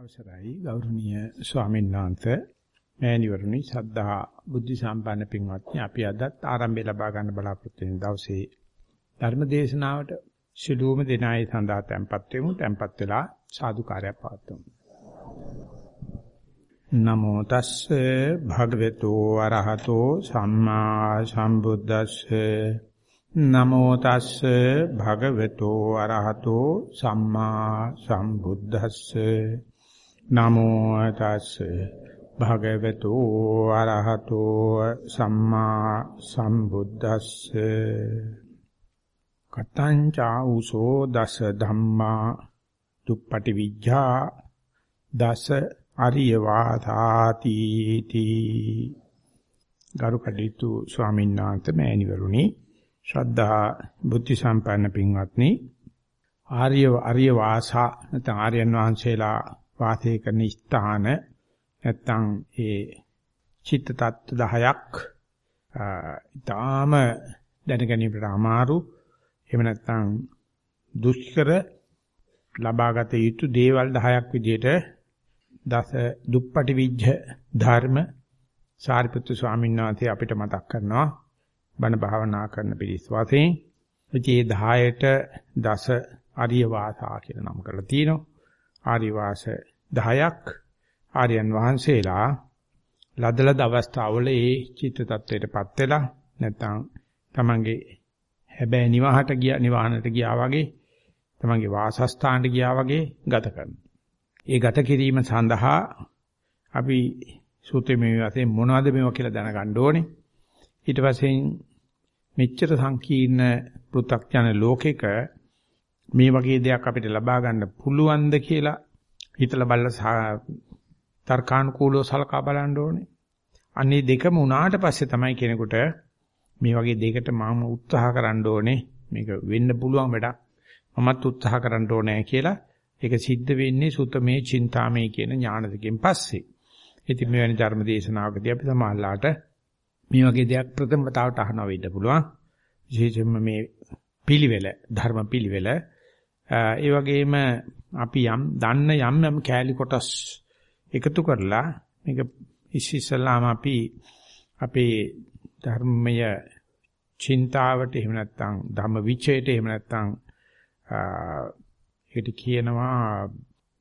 අවසරයි. ගෞරවනීය ස්වාමීන් වහන්සේ මෑණිවරණි සද්ධා බුද්ධ සම්පන්න පින්වත්නි අපි අදත් ආරම්භය ලබා ගන්න බලාපොරොත්තු වෙන දවසේ ධර්ම දේශනාවට ශිළුවම දෙනායි සඳහා tempත් වෙමු. tempත් වෙලා සාදුකාරයක් පවත්වමු. නමෝ තස්සේ භගවතු අරහතෝ සම්මා සම්බුද්දස්සේ. නමෝ තස්සේ භගවතු අරහතෝ සම්මා සම්බුද්දස්සේ. නමෝ තස්සේ භගවතු ආරහතෝ සම්මා සම්බුද්දස්සේ. කතං චාඋසෝ දස ධම්මා දුප්පටි විඥා දස අරිය වාතාති තී. ගරු කඩිතු ස්වාමීන් වහන්සේ මෑණිවරුනි ශ්‍රද්ධා බුද්ධ සම්පන්න පින්වත්නි ආර්ය ආර්ය වාසා නැත්නම් ආර්යයන් වහන්සේලා වාසය කරන ස්ථාන නැත්තම් ඒ චිත්ත tattwa 10ක් ඊටාම දැනගැනීමට අමාරු. එහෙම නැත්තම් දුෂ්කර ලබාගත යුතු දේවල් 10ක් විදිහට දස දුප්පටි විජ්ජ ධර්ම සාරිපුත්තු ස්වාමීන් වහන්සේ අපිට මතක් කරනවා. බණ භාවනා කරන පිරිස් වශයෙන් ඉතින් මේ 10ට දස අරිය වාසා කියලා නම් කරලා තියෙනවා. ආරි වාස 10ක් ආර්යයන් වහන්සේලා ලදලද අවස්ථාවල ඒ චිත්ත tattweටපත් වෙලා නැත්නම් තමන්ගේ හැබෑ නිවහට ගියා නිවහනට ගියා වගේ තමන්ගේ වාසස්ථානට ගියා වගේ ගත කරනවා. ඒ ගත කිරීම සඳහා අපි සූත්‍රයේ වශයෙන් මොනවද මේවා කියලා දැනගන්න ඕනේ. ඊට පස්සේ මෙච්චර සංකීර්ණ පෘථග්ජන ලෝකෙක මේ වගේ දෙයක් අපිට ලබා ගන්න පුළුවන්ද කියලා හිතලා බලලා තර්කානුකූලව සලකා බලන්න ඕනේ. අන්නේ දෙකම උනාට පස්සේ තමයි කෙනෙකුට මේ වගේ දෙයකට මම උත්සාහ කරන්න ඕනේ. මේක වෙන්න පුළුවන් වැඩක්. මමත් උත්සාහ කරන්න ඕනේ කියලා ඒක සිද්ධ වෙන්නේ සුතමේ චින්තාමේ කියන ඥාන දෙකෙන් පස්සේ. ඉතින් මේ වැනි ධර්ම දේශනාවකදී අපි සමාහලාට මේ වගේ දෙයක් ප්‍රථම වතාවට අහනවා වෙන්න පුළුවන්. විශේෂයෙන්ම මේ පිළිවෙල ධර්ම පිළිවෙල ඒ වගේම අපි යම් දන්න යම් යම් කෑලි කොටස් එකතු කරලා මේක ඉස්සෙල්ලාම අපි අපේ ධර්මය චින්තාවට එහෙම නැත්නම් ධම්ම විචයට එහෙම නැත්නම් ඒකට කියනවා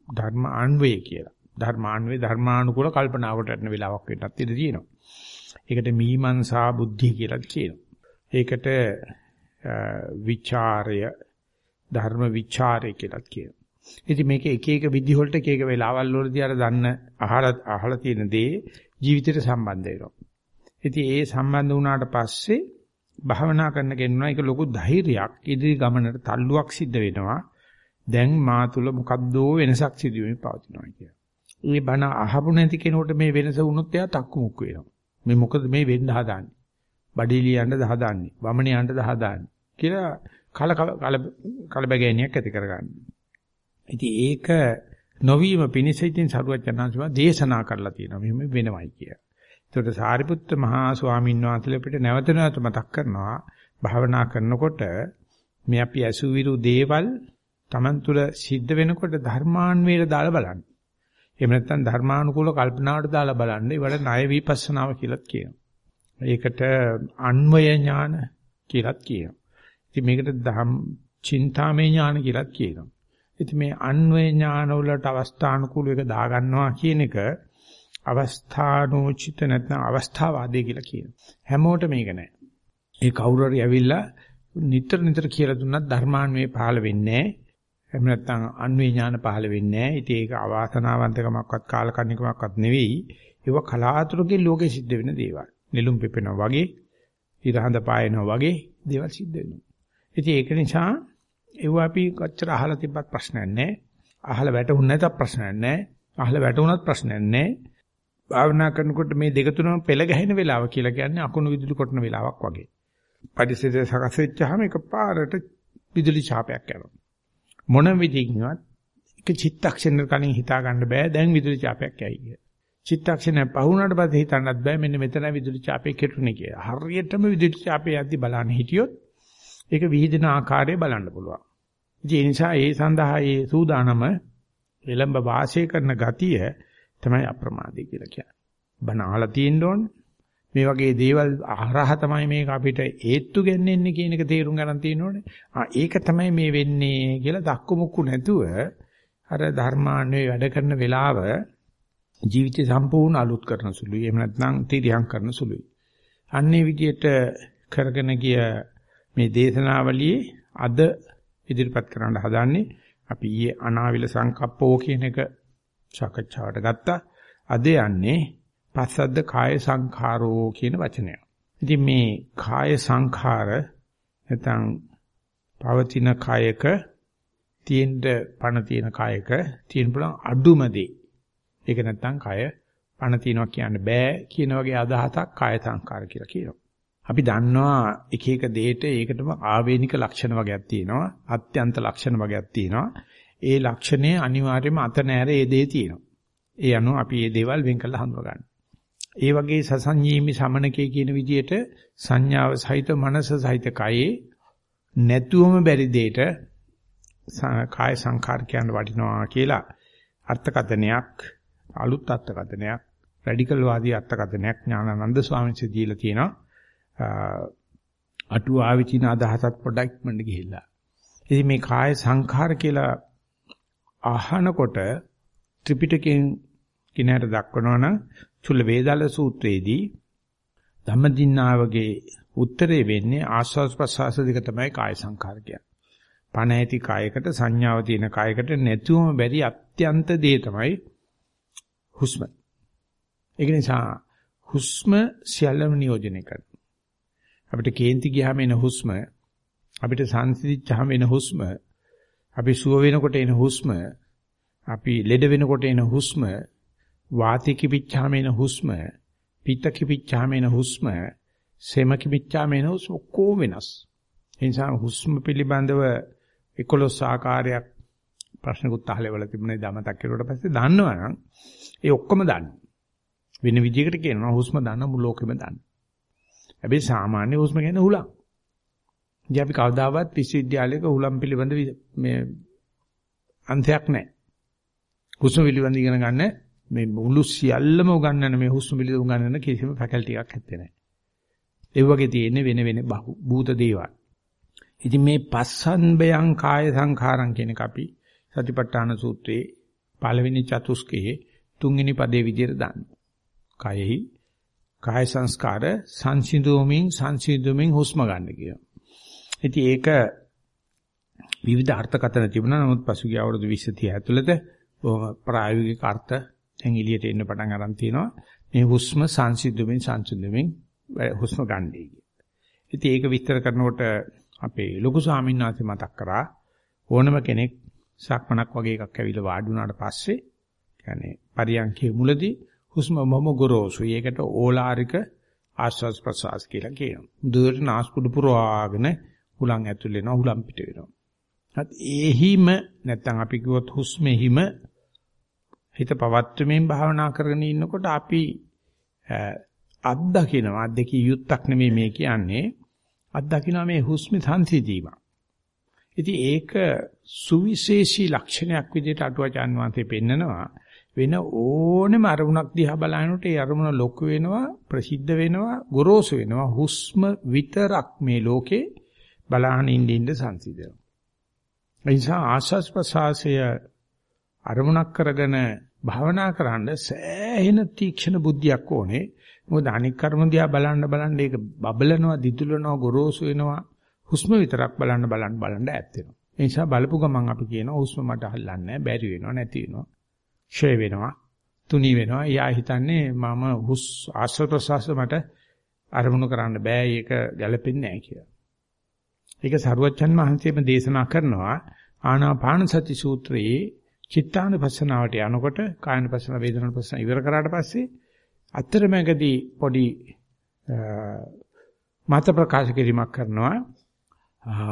ධර්ම ආන්වේ කියලා. ධර්මාන්වේ ධර්මානුකූල කල්පනාවට යන වෙලාවක් වෙන්නත් ඉඩ තියෙනවා. ඒකට මීමන්සා බුද්ධි කියලා කියනවා. ඒකට විචාරය ධර්ම විචාරය කියලාත් කියනවා. ඉතින් මේක එක එක විදි වලට එක එක වෙලාවල් වලදී අර දන්න අහලා අහලා තියෙන දේ ජීවිතයට සම්බන්ධ වෙනවා. ඉතින් ඒ සම්බන්ධ වුණාට පස්සේ භාවනා කරන කෙනා ඒක ලොකු ධෛර්යයක් ඉදිරි ගමනට තල්ලුවක් සිද්ධ වෙනවා. දැන් මා තුල මොකද්දෝ වෙනසක් සිදු වෙමින් පවතිනවා කියලා. මේ බණ අහපු නැති කෙනෙකුට මේ වෙනස වුණොත් එයා තක්කු මුක්ක වෙනවා. මේ මොකද මේ වෙන්න හදාන්නේ? බඩේලියන්ට හදාන්නේ. වමනියන්ට හදාන්නේ. කියලා කල කල කලබගෑනියක් ඇති කරගන්න. ඉතින් ඒක නොවීම පිණිස ඉතින් සරුවචනාංශව දේශනා කරලා තියෙනවා. මෙහෙම වෙනවයි කිය. ඒකට සාරිපුත්ත මහා ස්වාමීන් වහන්සේ අපිට නැවත නැවත මතක් කරනවා භාවනා කරනකොට මේ අපි අසුවිරු දේවල් Taman තුල සිද්ධ වෙනකොට ධර්මාන්වේල දාලා බලන්න. එහෙම නැත්නම් ධර්මානුකූල කල්පනාවට දාලා බලන්න. ඒවට ණය විපස්සනාව කියලාත් කියනවා. ඒකට අන්වය ඥාන කියලාත් කියනවා. ඉතින් මේකට ධම් චින්තාමය ඥාන කියලාත් කියනවා. ඉතින් මේ අන්වේ ඥාන වලට අවස්ථානුකූල එක දාගන්නවා කියන එක අවස්ථානෝචිත නැත්නම් අවස්ථාවාදී කියලා කියනවා. හැමෝටම මේක නැහැ. ඒ කවුරු හරි ඇවිල්ලා නිතර නිතර කියලා දුන්නත් ධර්මාන්වේ පහළ වෙන්නේ නැහැ. එහෙම නැත්නම් අන්වේ ඥාන පහළ වෙන්නේ නැහැ. ඉතින් ඒක අවාසනාවන්තකමක්වත් කාලකන්නිකමක්වත් නෙවෙයි. ඒක කලාතුරකින් ලෝකෙ සිද්ධ වෙන දේවල්. නිලුම් පිපෙනවා වගේ, ඉරහඳ පායනවා වගේ දේවල් සිද්ධ වෙනවා. ඉතින් ඒක නිසා ඒව අපි කොච්චර අහලා තිබ්බත් ප්‍රශ්නයක් නැහැ. අහලා වැටුනේ නැතත් ප්‍රශ්නයක් නැහැ. අහලා වැටුණත් ප්‍රශ්නයක් නැහැ. භාවනා කරනකොට මේ දෙක තුනම පෙළ ගැහෙන වෙලාව කියලා කියන්නේ අකුණු විදුලි කොටන වෙලාවක් වගේ. පරිසරය සකස් වෙච්චාම එකපාරට විදුලි ඡාපයක් යනවා. මොන විදිහකින්වත් එක චිත්තක්ෂණ කලින් හිතා ගන්න බෑ දැන් විදුලි ඡාපයක් යයි කියලා. චිත්තක්ෂණය පහුණාට පස්සේ හිතන්නත් බෑ මෙන්න මෙතන විදුලි ඡාපේ කෙටුනේ කියලා. හරියටම විදුලි ඡාපේ යද්දි බලන්න හිටියොත් ඒක විහිදෙන ආකාරය බලන්න පුළුවන්. ඒ නිසා ඒ සඳහා ඒ සූදානම එළඹ වාසය කරන ගතිය තමයි අප්‍රමාදී කියලා කියන්නේ. බණ අහලා තියෙන්න ඕනේ. මේ වගේ දේවල් අහරහ තමයි මේක අපිට ඒත්තු ගන්නෙන්නේ කියන එක තේරුම් ගන්න තියෙනෝනේ. ආ ඒක තමයි මේ වෙන්නේ කියලා දක්කු මුක්කු නැතුව අර ධර්මාන්නේ වැඩ කරන වෙලාව ජීවිතය සම්පූර්ණ අලුත් කරන සුළුයි. එහෙම නැත්නම් තිරියම් කරන සුළුයි. අන්නේ විදියට කරගෙන ගිය මේ දේශනාවලියේ අද ඉදිරිපත් කරන්න හදාන්නේ අපි ඊයේ අනාවිල සංකප්පෝ කියන එක සාකච්ඡාවට ගත්තා. අද යන්නේ පස්සද්ද කාය සංඛාරෝ කියන වචනය. ඉතින් මේ කාය සංඛාර නැත්නම් පවතින කායක තියෙන්න පණ තියෙන කායක තියෙන පුළුවන් අඩුම දේ. ඒක නැත්නම් කය පණ තියනවා කියන්න බෑ කියන වගේ අදහසක් කාය සංඛාර කියලා කියනවා. අපි දන්නවා එක එක දෙයට ඒකටම ආවේනික ලක්ෂණ වගේක් තියෙනවා අත්‍යන්ත ලක්ෂණ වගේක් තියෙනවා. ඒ ලක්ෂණය අනිවාර්යයෙන්ම අත නෑර ඒ දේ තියෙනවා. ඒ අනුව අපි මේ දේවල් වෙන් කරලා හඳුනා ගන්න. ඒ වගේ සසංජීමි සමනකේ කියන විදිහට සංඥාව සහිත මනස සහිත කයේ නැතුවම බැරි දෙයට කාය සංකාර කියන වටිනවා කියලා අර්ථකථනයක් අලුත් අර්ථකථනයක් රැඩිකල් වාදී අර්ථකථනයක් ඥානানন্দ ස්වාමීන් වහන්සේ දීලා තියෙනවා. අටු ආවිචින අදහසත් පොඩ්ඩක් ඉක්මනට ගිහිල්ලා. ඉතින් මේ කාය සංඛාර කියලා අහනකොට ත්‍රිපිටකයෙන් කිනහට දක්වනවා නම් චුල්ල වේදාල සූත්‍රයේදී ධම්මදින්නාවගේ උත්තරේ වෙන්නේ ආස්වාස් ප්‍රසවාස දෙක තමයි කාය සංඛාර කියන්නේ. පණ ඇති කායකට සංඥාව තියෙන කායකට නැතුවම බැරි අත්‍යන්ත දේ තමයි හුස්ම. ඒක නිසා හුස්ම සියල්ලම නියෝජනය කරනවා. අපිට කේන්ති ගියාම එන හුස්ම අපිට සංසිඳිච්චාම එන හුස්ම අපි සුව වෙනකොට එන හුස්ම අපි ලෙඩ වෙනකොට එන හුස්ම වාතය කිපිච්චාම එන හුස්ම, පිත්ත කිපිච්චාම එන හුස්ම, සෙම කිපිච්චාම එන හුස්ම කොහොම වෙනස්. ඒ නිසා හුස්ම පිළිබඳව 11 ආකාරයක් ප්‍රශ්නකුත් අහලා වල තිබුණේ දමතක් කෙරුවට පස්සේ දන්නවනම් ඒ ඔක්කොම දන්න. වෙන විදිහකට කියනවා හුස්ම දන්න මුළු ලෝකෙම දන්න. හැබැයි සාමාන්‍ය හුස්ම කියන්නේ හුලං. ඉතින් අපි කවදාවත් විශ්වවිද්‍යාලයක හුලම් පිළිබඳ මේ අන්තයක් නැහැ. හුස්ම පිළිබඳ ඉගෙන ගන්න මේ මුළු සියල්ලම උගන්වන මේ හුස්ම පිළිද උගන්වන කිසිම ෆැකල්ටි එකක් නැත්තේ නෑ. ඒ වගේ තියෙන්නේ වෙන වෙන භූත දේවල්. ඉතින් මේ පස්සන්බයං කාය සංඛාරං කියන එක අපි සතිපට්ඨාන සූත්‍රයේ පළවෙනි චතුස්කයේ තුන්වෙනි පදේ විදිහට දාන්න. කයෙහි කාය සංස්කාර සංසිඳුවමින් සංසිඳුවමින් හුස්ම ගන්න කියනවා. ඉතින් ඒක විවිධ අර්ථකථන තිබුණා. නමුත් පසුගිය අවුරුදු 20 30 ඇතුළත බොහොම ප්‍රායෝගික අර්ථ දැන් එළියට එන්න පටන් අරන් තිනවා. මේ හුස්ම සංසිඳුවමින් සංසිඳුවමින් හුස්ම ගන්නයි කිය. ඉතින් ඒක විස්තර කරනකොට අපේ ලොකු ස්වාමීන් වහන්සේ මතක් කරා ඕනම කෙනෙක් සක්මනක් වගේ එකක් ඇවිල්ලා වාඩි වුණාට පස්සේ කියන්නේ පරියන්කේ මුලදී හුස්ම මොම ගොරෝසුයි. ඒකට ඕලාරික ආශ්වාස ප්‍රශ්වාස කියලා කියනවා. දුරට නාස්පුඩු පුරවාගෙන හුලං ඇතුල් වෙනවා හුලං පිට වෙනවා. හත් ඒහිම නැත්තම් අපි කිව්වොත් හුස්මෙහිම හිත පවත්වමින් භාවනා කරගෙන ඉන්නකොට අපි අත්දකිනවා අත්දකී යුත්තක් නෙමෙයි මේ කියන්නේ අත්දකිනවා මේ හුස්ම සංසිඳීම. ඉතින් ඒක සුවිශේෂී ලක්ෂණයක් විදිහට අටුවචාන් වහන්සේ පෙන්නනවා වෙන ඕනෙම අරමුණක් දිහා බලනකොට ඒ අරමුණ ලොකු වෙනවා ප්‍රසිද්ධ වෙනවා ගොරෝසු වෙනවා හුස්ම විතරක් මේ ලෝකේ බලහන් ඉන්න ඉන්න සංසිඳනවා. ඒ නිසා ආශස් ප්‍රසාසය අරමුණක් කරගෙන භාවනා කරන්න සෑහෙන තීක්ෂණ බුද්ධියක් ඕනේ. මොකද අනික් කර්ම දිහා බලන්න බලන්න ඒක බබලනවා, දිදුලනවා, ගොරෝසු වෙනවා. හුස්ම විතරක් බලන්න බලන්න බලන්න ඈත් වෙනවා. ඒ නිසා බලපු ගමන් අපි කියනවා හුස්ම මට අහල්ලන්නේ නැහැ, බැරි වෙනවා, නැති වෙනවා. ෂේ වෙනවා, තුනී වෙනවා. එයා හිතන්නේ මම හුස් ආශ්‍රව ප්‍රසවාස මට අරමුණු කරන්න බෑ, ඒක ගැළපෙන්නේ නැහැ කියලා. ඒක සරුවච්චන් මහන්සියම දේශනා කරනවා ආනාපාන සති සූත්‍රයේ චිත්තානුපස්සනාවට යනකොට කායනුපස්සන වේදනානුපස්සන ඉවර කරාට පස්සේ අතරමැදදී පොඩි මත ප්‍රකාශ කිරීමක් කරනවා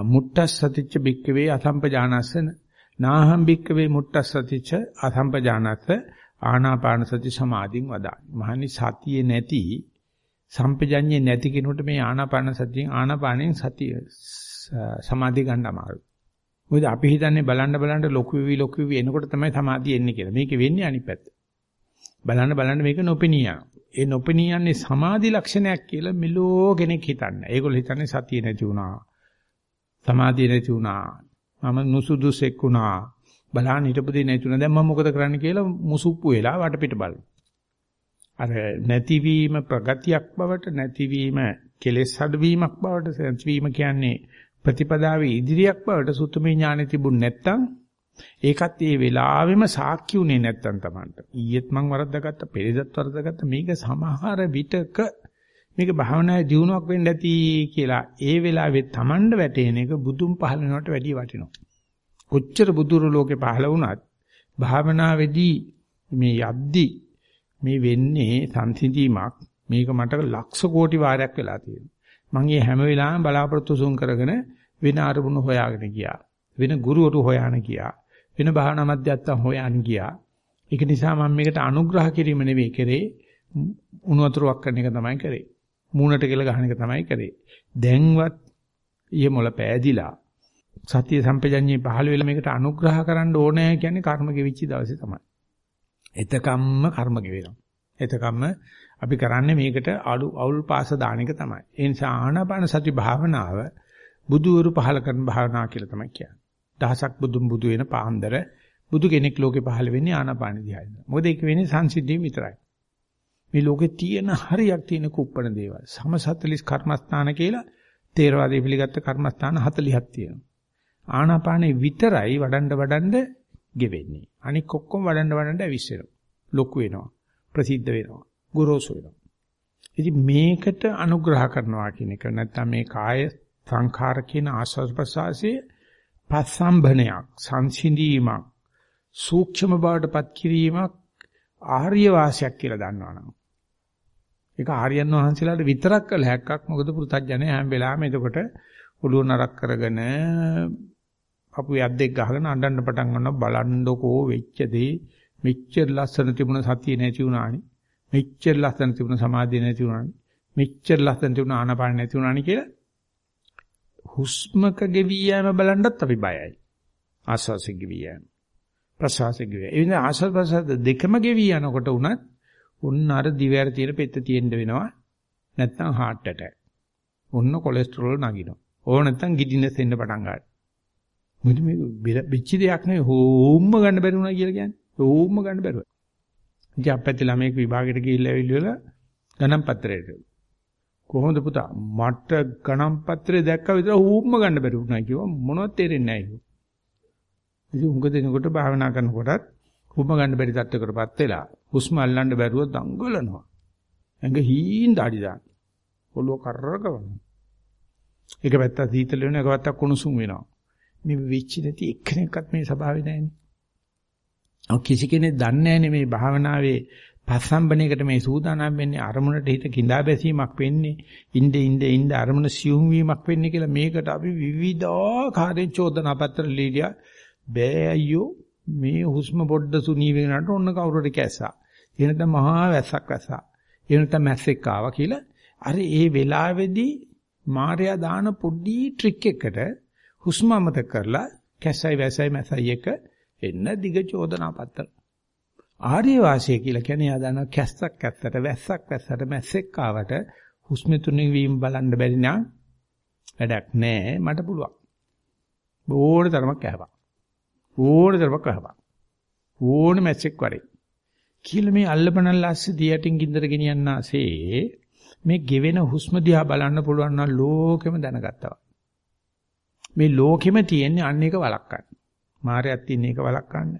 මුට්ටස් සතිච්ච බික්කවේ අසම්පජානස්ස නාහම් බික්කවේ මුට්ටස් සතිච්ච අසම්පජානස්ස ආනාපාන සති සමාධින් වදා. මහනි සතියේ නැති සම්පජඤ්ඤේ නැති කෙනෙකුට මේ ආනාපාන සතියෙන් ආනාපානෙන් සතිය සමාධිය ගන්න අමාරුයි. මොකද අපි හිතන්නේ බලන්න බලන්න ලොකු වෙවි ලොකු වෙවි එනකොට තමයි සමාධිය එන්නේ කියලා. මේක වෙන්නේ අනිත් පැත්ත. බලන්න බලන්න මේක නොපෙනියා. ඒ නොපෙනියන්නේ සමාධි ලක්ෂණයක් කියලා මෙලෝ කෙනෙක් හිතන්නේ. ඒගොල්ලෝ හිතන්නේ සතිය නැති වුණා. සමාධිය නැති වුණා. මම නුසුදුසෙක් වුණා. බලන්න හිටපොදී නැති වුණා. දැන් මම මොකද කරන්න කියලා මුසුප්පු වෙලා වටපිට බලනවා. අර නැතිවීම ප්‍රගතියක් බවට නැතිවීම කෙලෙස් අඩුවීමක් බවට නැතිවීම කියන්නේ ප්‍රතිපදාවේ ඉදිරියක් බවට සුතුමේ ඥානෙ තිබුණ නැත්තම් ඒකත් ඒ වෙලාවෙම සාක්ෂි උනේ නැත්තම් Tamanට. ඊයේත් මං වරද්දාගත්ත, පෙරේදත් වරද්දාගත්ත මේක සමහර විටක මේක භාවනායේ දියුණුවක් වෙන්න ඇති කියලා ඒ වෙලාවේ Tamanට වැටෙන එක බුදුන් පහළ වෙනවට වැඩිය වටිනවා. කොච්චර බුදුරු ලෝකේ පහළ වුණත් භාවනාවේදී මේ යද්දී මේ වෙන්නේ සංසිඳීමක් මේක මට ලක්ෂ කෝටි වාරයක් වෙලා තියෙනවා. මම මේ හැම වෙලාවෙම බලාපොරොත්තු සුන් කරගෙන වෙන අරමුණු හොයාගෙන ගියා. වෙන ගුරුවරු හොයාන ගියා. වෙන භාවනා මධ්‍යස්ථාන හොයාන ගියා. ඒක නිසා මම මේකට අනුග්‍රහ කිරීම නෙවෙයි කරේ උණු වතුරක් කරන එක තමයි කරේ. මූණට කෙල ගහන එක තමයි කරේ. දැන්වත් ඊය මොළ පෑදිලා සත්‍ය සම්පජඤ්ඤේ පහළ වෙලා මේකට අනුග්‍රහ කරන්න ඕනේ කියන්නේ කර්ම ගෙවිච්ච දවසේ තමයි. එතකම්ම කර්ම ගෙවෙනවා. එතකම්ම අපි කරන්නේ මේකට අලු අවුල් පාස දාන එක තමයි. ඒ නිසා ආනාපාන සති භාවනාව බුදුවරු පහල කරන භාවනාව කියලා තමයි කියන්නේ. දහසක් බුදුන් බුදු වෙන පාන්දර බුදු කෙනෙක් ලෝකේ පහල වෙන්නේ ආනාපාන දිහායි. මොකද ඒක වෙන්නේ සංසිද්ධිය විතරයි. මේ ලෝකේ තියෙන හරියක් තියෙන කුප්පණ දේවල්. සම 40 කර්මස්ථාන කියලා තේරවාදී පිළිගත්ත කර්මස්ථාන 40ක් තියෙනවා. ආනාපානේ විතරයි වඩන්න වඩන්න ගෙවෙන්නේ. අනික ඔක්කොම වඩන්න වඩන්න ඇවිස්සෙනවා. ලොකු වෙනවා. ප්‍රසිද්ධ වෙනවා. ගොරෝසු වෙනවා. ඉතින් මේකට අනුග්‍රහ කරනවා කියන එක නැත්නම් මේ කාය සංඛාර කියන ආස්වාද ප්‍රසආසයේ පස්සම්භනයක් සංසිඳීමක් සූක්ෂම බවටපත් කිරීමක් ආර්ය වාසයක් කියලා දන්නවනම් ඒක ආර්යයන් වහන්සේලාට විතරක් කළ හැක්කක් මොකද පුරුතඥය හැම වෙලාවෙම එතකොට ඔළුව නරක් කරගෙන අපු යද්දෙක් ගහගෙන අඬන්න පටන් ගන්නවා බලන්නකෝ වෙච්ච දේ මෙච්චර ලස්සන තිබුණ සතිය නැති වුණානේ මෙච්චර ලස්සන තිබුණ සමාධිය නැති වුණානේ. මෙච්චර ලස්සන තිබුණ ආනාපාන නැති වුණානේ කියලා හුස්මක ගෙවි යෑම බලන්නත් අපි බයයි. ආස්වාසෙ ගෙවි යෑම. ප්‍රසවාසෙ ගෙවි. ඒ විදිහ ආස්වාද ප්‍රසවාස දෙකම ගෙවි යනකොට උනත් උන්න අර දිවැර තියෙන පෙත්ත තියෙන්න වෙනවා. නැත්නම් heart attack. ඔන්න කොලෙස්ටරෝල් නගිනවා. ඕන නැත්නම් ගිඩිනස් එන්න පටන් ගන්නවා. මොකද මේ බිච්ච දෙයක් නෙවෙයි හෝම්ම ගන්න බැරි වුණා කියලා කියන්නේ. හෝම්ම ගන්න බැරුව. ඉතින් අපැති ළමයෙක් විභාගෙට ගිහිල්ලා ඇවිල්ලා ගණන් පත්‍රයට. කොහොමද පුතා මට ගණන් පත්‍රය දැක්ක විතර හුම්ම ගන්න බැරි වුණා කිව්වා මොනවද තේරෙන්නේ නැහැ කිව්වා. ඉතින් උඟ දෙනකොට භාවනා කරනකොටත් හුම්ම ගන්න බැරි තත්ත්වයකටපත් වෙලා හුස්ම අල්ලන්න බැරුව දඟලනවා. ඇඟ හීන් දාඩි දාන. ඔළුව කරරකවන. එක පැත්තක් සීතල වෙනවා එක පැත්තක් කුණුසුම් වෙනවා. මේ වෙච්ච නැති එක්කෙනෙක්වත් මේ ස්වභාවය නැහැනේ. ඔව් කිසි කෙනෙක් දන්නේ නැහැ මේ භාවනාවේ පස්සම්බණයකට මේ සූදානම් වෙන්නේ අරමුණට හිත කිඳා බැසීමක් වෙන්නේ ඉnde ඉnde ඉnde අරමුණ සියුම් වීමක් වෙන්නේ කියලා මේකට අපි විවිධාකාරයෙන් චෝදනා පත්‍ර ලියලා බෑ අයියෝ මේ හුස්ම පොඩ්ඩ සුනී වෙනකොට ඔන්න කවුරුරි කැස්සා එහෙනම් මහා වැස්සක් වැස්සා එහෙනම් මැස්සෙක් ආවා කියලා අර ඒ වෙලාවේදී මාර්යා දාන පොඩි ට්‍රික් එකකට හුස්ම අමතක කරලා කැස්සයි වැස්සයි මැස්සයි එක එන්න දිග චෝදනා පත්‍ර. ආර්ය වාසිය කියලා කියන්නේ ආ දන්න කැස්සක් ඇත්තට වැස්සක් වැස්සට මැස්සෙක් ආවට හුස්ම තුනින් වීම බලන්න බැරි නම් වැඩක් නැහැ මට පුළුවන්. ඕන තරමක් ඇහපන්. ඕන තරමක් ඇහපන්. ඕන මැස්සෙක් වරේ. කියලා මේ අල්ලපනල් ඇස්සේ දියටින් ගින්දර ගෙනියන්නාසේ මේ ගෙවෙන හුස්ම දිහා බලන්න පුළුවන් නම් ලෝකෙම දැනගත්තා. මේ ලෝකෙම තියෙන්නේ අන්න එක වළක්වන්න. මායයක් තියෙන එක වළක්වන්න.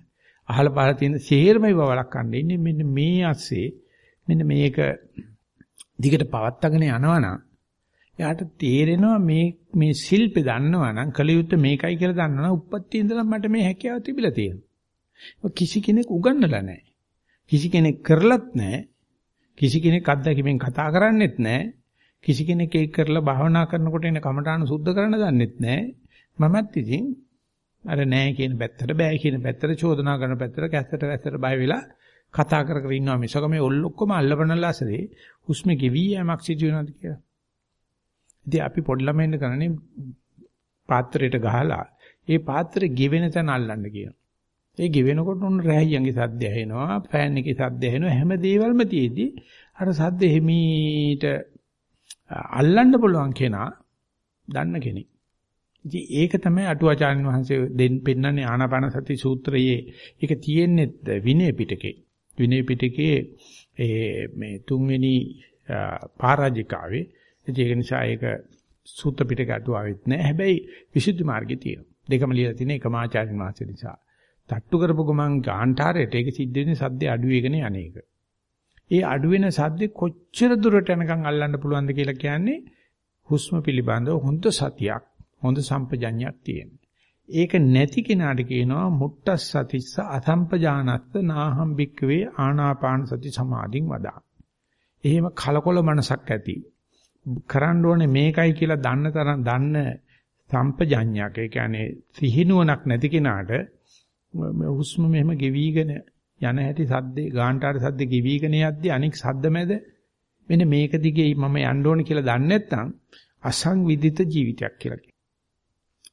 අහල පහල තියෙන සේරම ඒව වළක්වන්න ඉන්නේ මෙන්න මේ ඇස්සේ මෙන්න මේක දිගට පවත්තගෙන යනවනම් එයාට තේරෙනවා මේ මේ ශිල්පේ දන්නවනම් කලියුත් මේකයි කියලා දන්නවනම් උප්පත්ති ඉඳලා මට මේ හැකියාව තිබිලා තියෙනවා. කිසි කෙනෙක් උගන්වලා නැහැ. කිසි කෙනෙක් කරලත් නැහැ. කිසි කෙනෙක් අත්දැකීමෙන් කතා කරන්නෙත් නැහැ. කිසි කෙනෙක් ඒක කරලා භාවනා කරනකොට එන කමඨාන සුද්ධ කරන්න දන්නෙත් නැහැ. මමත් ඉතින් අර නෑ කියන පැත්තට බෑ කියන පැත්තට චෝදනා කරන පැත්තට කැස්සට වැස්සට බය වෙලා කතා කර කර ඉන්නවා මිසක මේ ඔල්ලොක්කොම අල්ලපනලාසරේ හුස්ම ගෙවි යෑමක් සිදු වෙනවද කියලා. ඉතින් අපි පොඩි ළමයින්ට කරන්නේ පාත්‍රයට ගහලා ඒ පාත්‍රය ගෙවෙන තැන අල්ලන්න කියනවා. ඒ ගෙවෙනකොට උන් රැහියන්ගේ සද්ද ඇහෙනවා, ෆෑන් එකේ සද්ද ඇහෙනවා, හැම දේවල්ම තියේදී අර සද්ද හිමීට අල්ලන්න පුළුවන් කෙනා දන්න කෙනෙක්. ඉතින් ඒක තමයි අටුවාචාර්යන් වහන්සේ දෙන් පෙන්නන්නේ ආනාපාන සති සූත්‍රයේ. ඒක තියෙන්නේ විනය පිටකේ. විනය පිටකේ ඒ මේ තුන්වෙනි පරාජිකාවේ. ඒක නිසා ඒක සූත්‍ර පිටක අටුවාවෙත් නෑ. හැබැයි විසුද්ධි මාර්ගේ තියෙනවා. දෙකම ලියලා තියෙන එකම ආචාර්යන් වහන්සේ නිසා. තට්ටු කරපු ගමන් ගාන්ඨාරයට ඒක සිද්ධ වෙන්නේ සද්දේ අඩු වෙගෙන යන්නේක. ඒ අඩු වෙන සද්දේ කොච්චර දුරට යනකම් අල්ලන්න පුළුවන්ද කියලා කියන්නේ හුස්ම පිළිබඳව හොඳ සතියක් හොඳ සම්පජඤ්ඤයක් තියෙන. ඒක නැති කෙනාට කියනවා මුට්ටස් සතිස්ස අසම්පජානස්ස නාහම් බික්කවේ ආනාපාන සති සමාධින් වදා. එහෙම කලකොල මනසක් ඇති. කරන්න ඕනේ මේකයි කියලා දන්න තරම් දන්න සම්පජඤ්ඤයක් ඒ කියන්නේ සිහිනුවණක් නැති කෙනාට හුස්ම මෙහෙම ගෙවිගෙන යන හැටි සද්දේ ගාන්ටාර සද්දේ ගෙවිගෙන යද්දි අනික් සද්ද මැද මෙන්න මේක දිගේ මම යන්න ඕනේ කියලා දන්නේ නැත්නම් අසංවිධිත ජීවිතයක් කියලා කියනවා.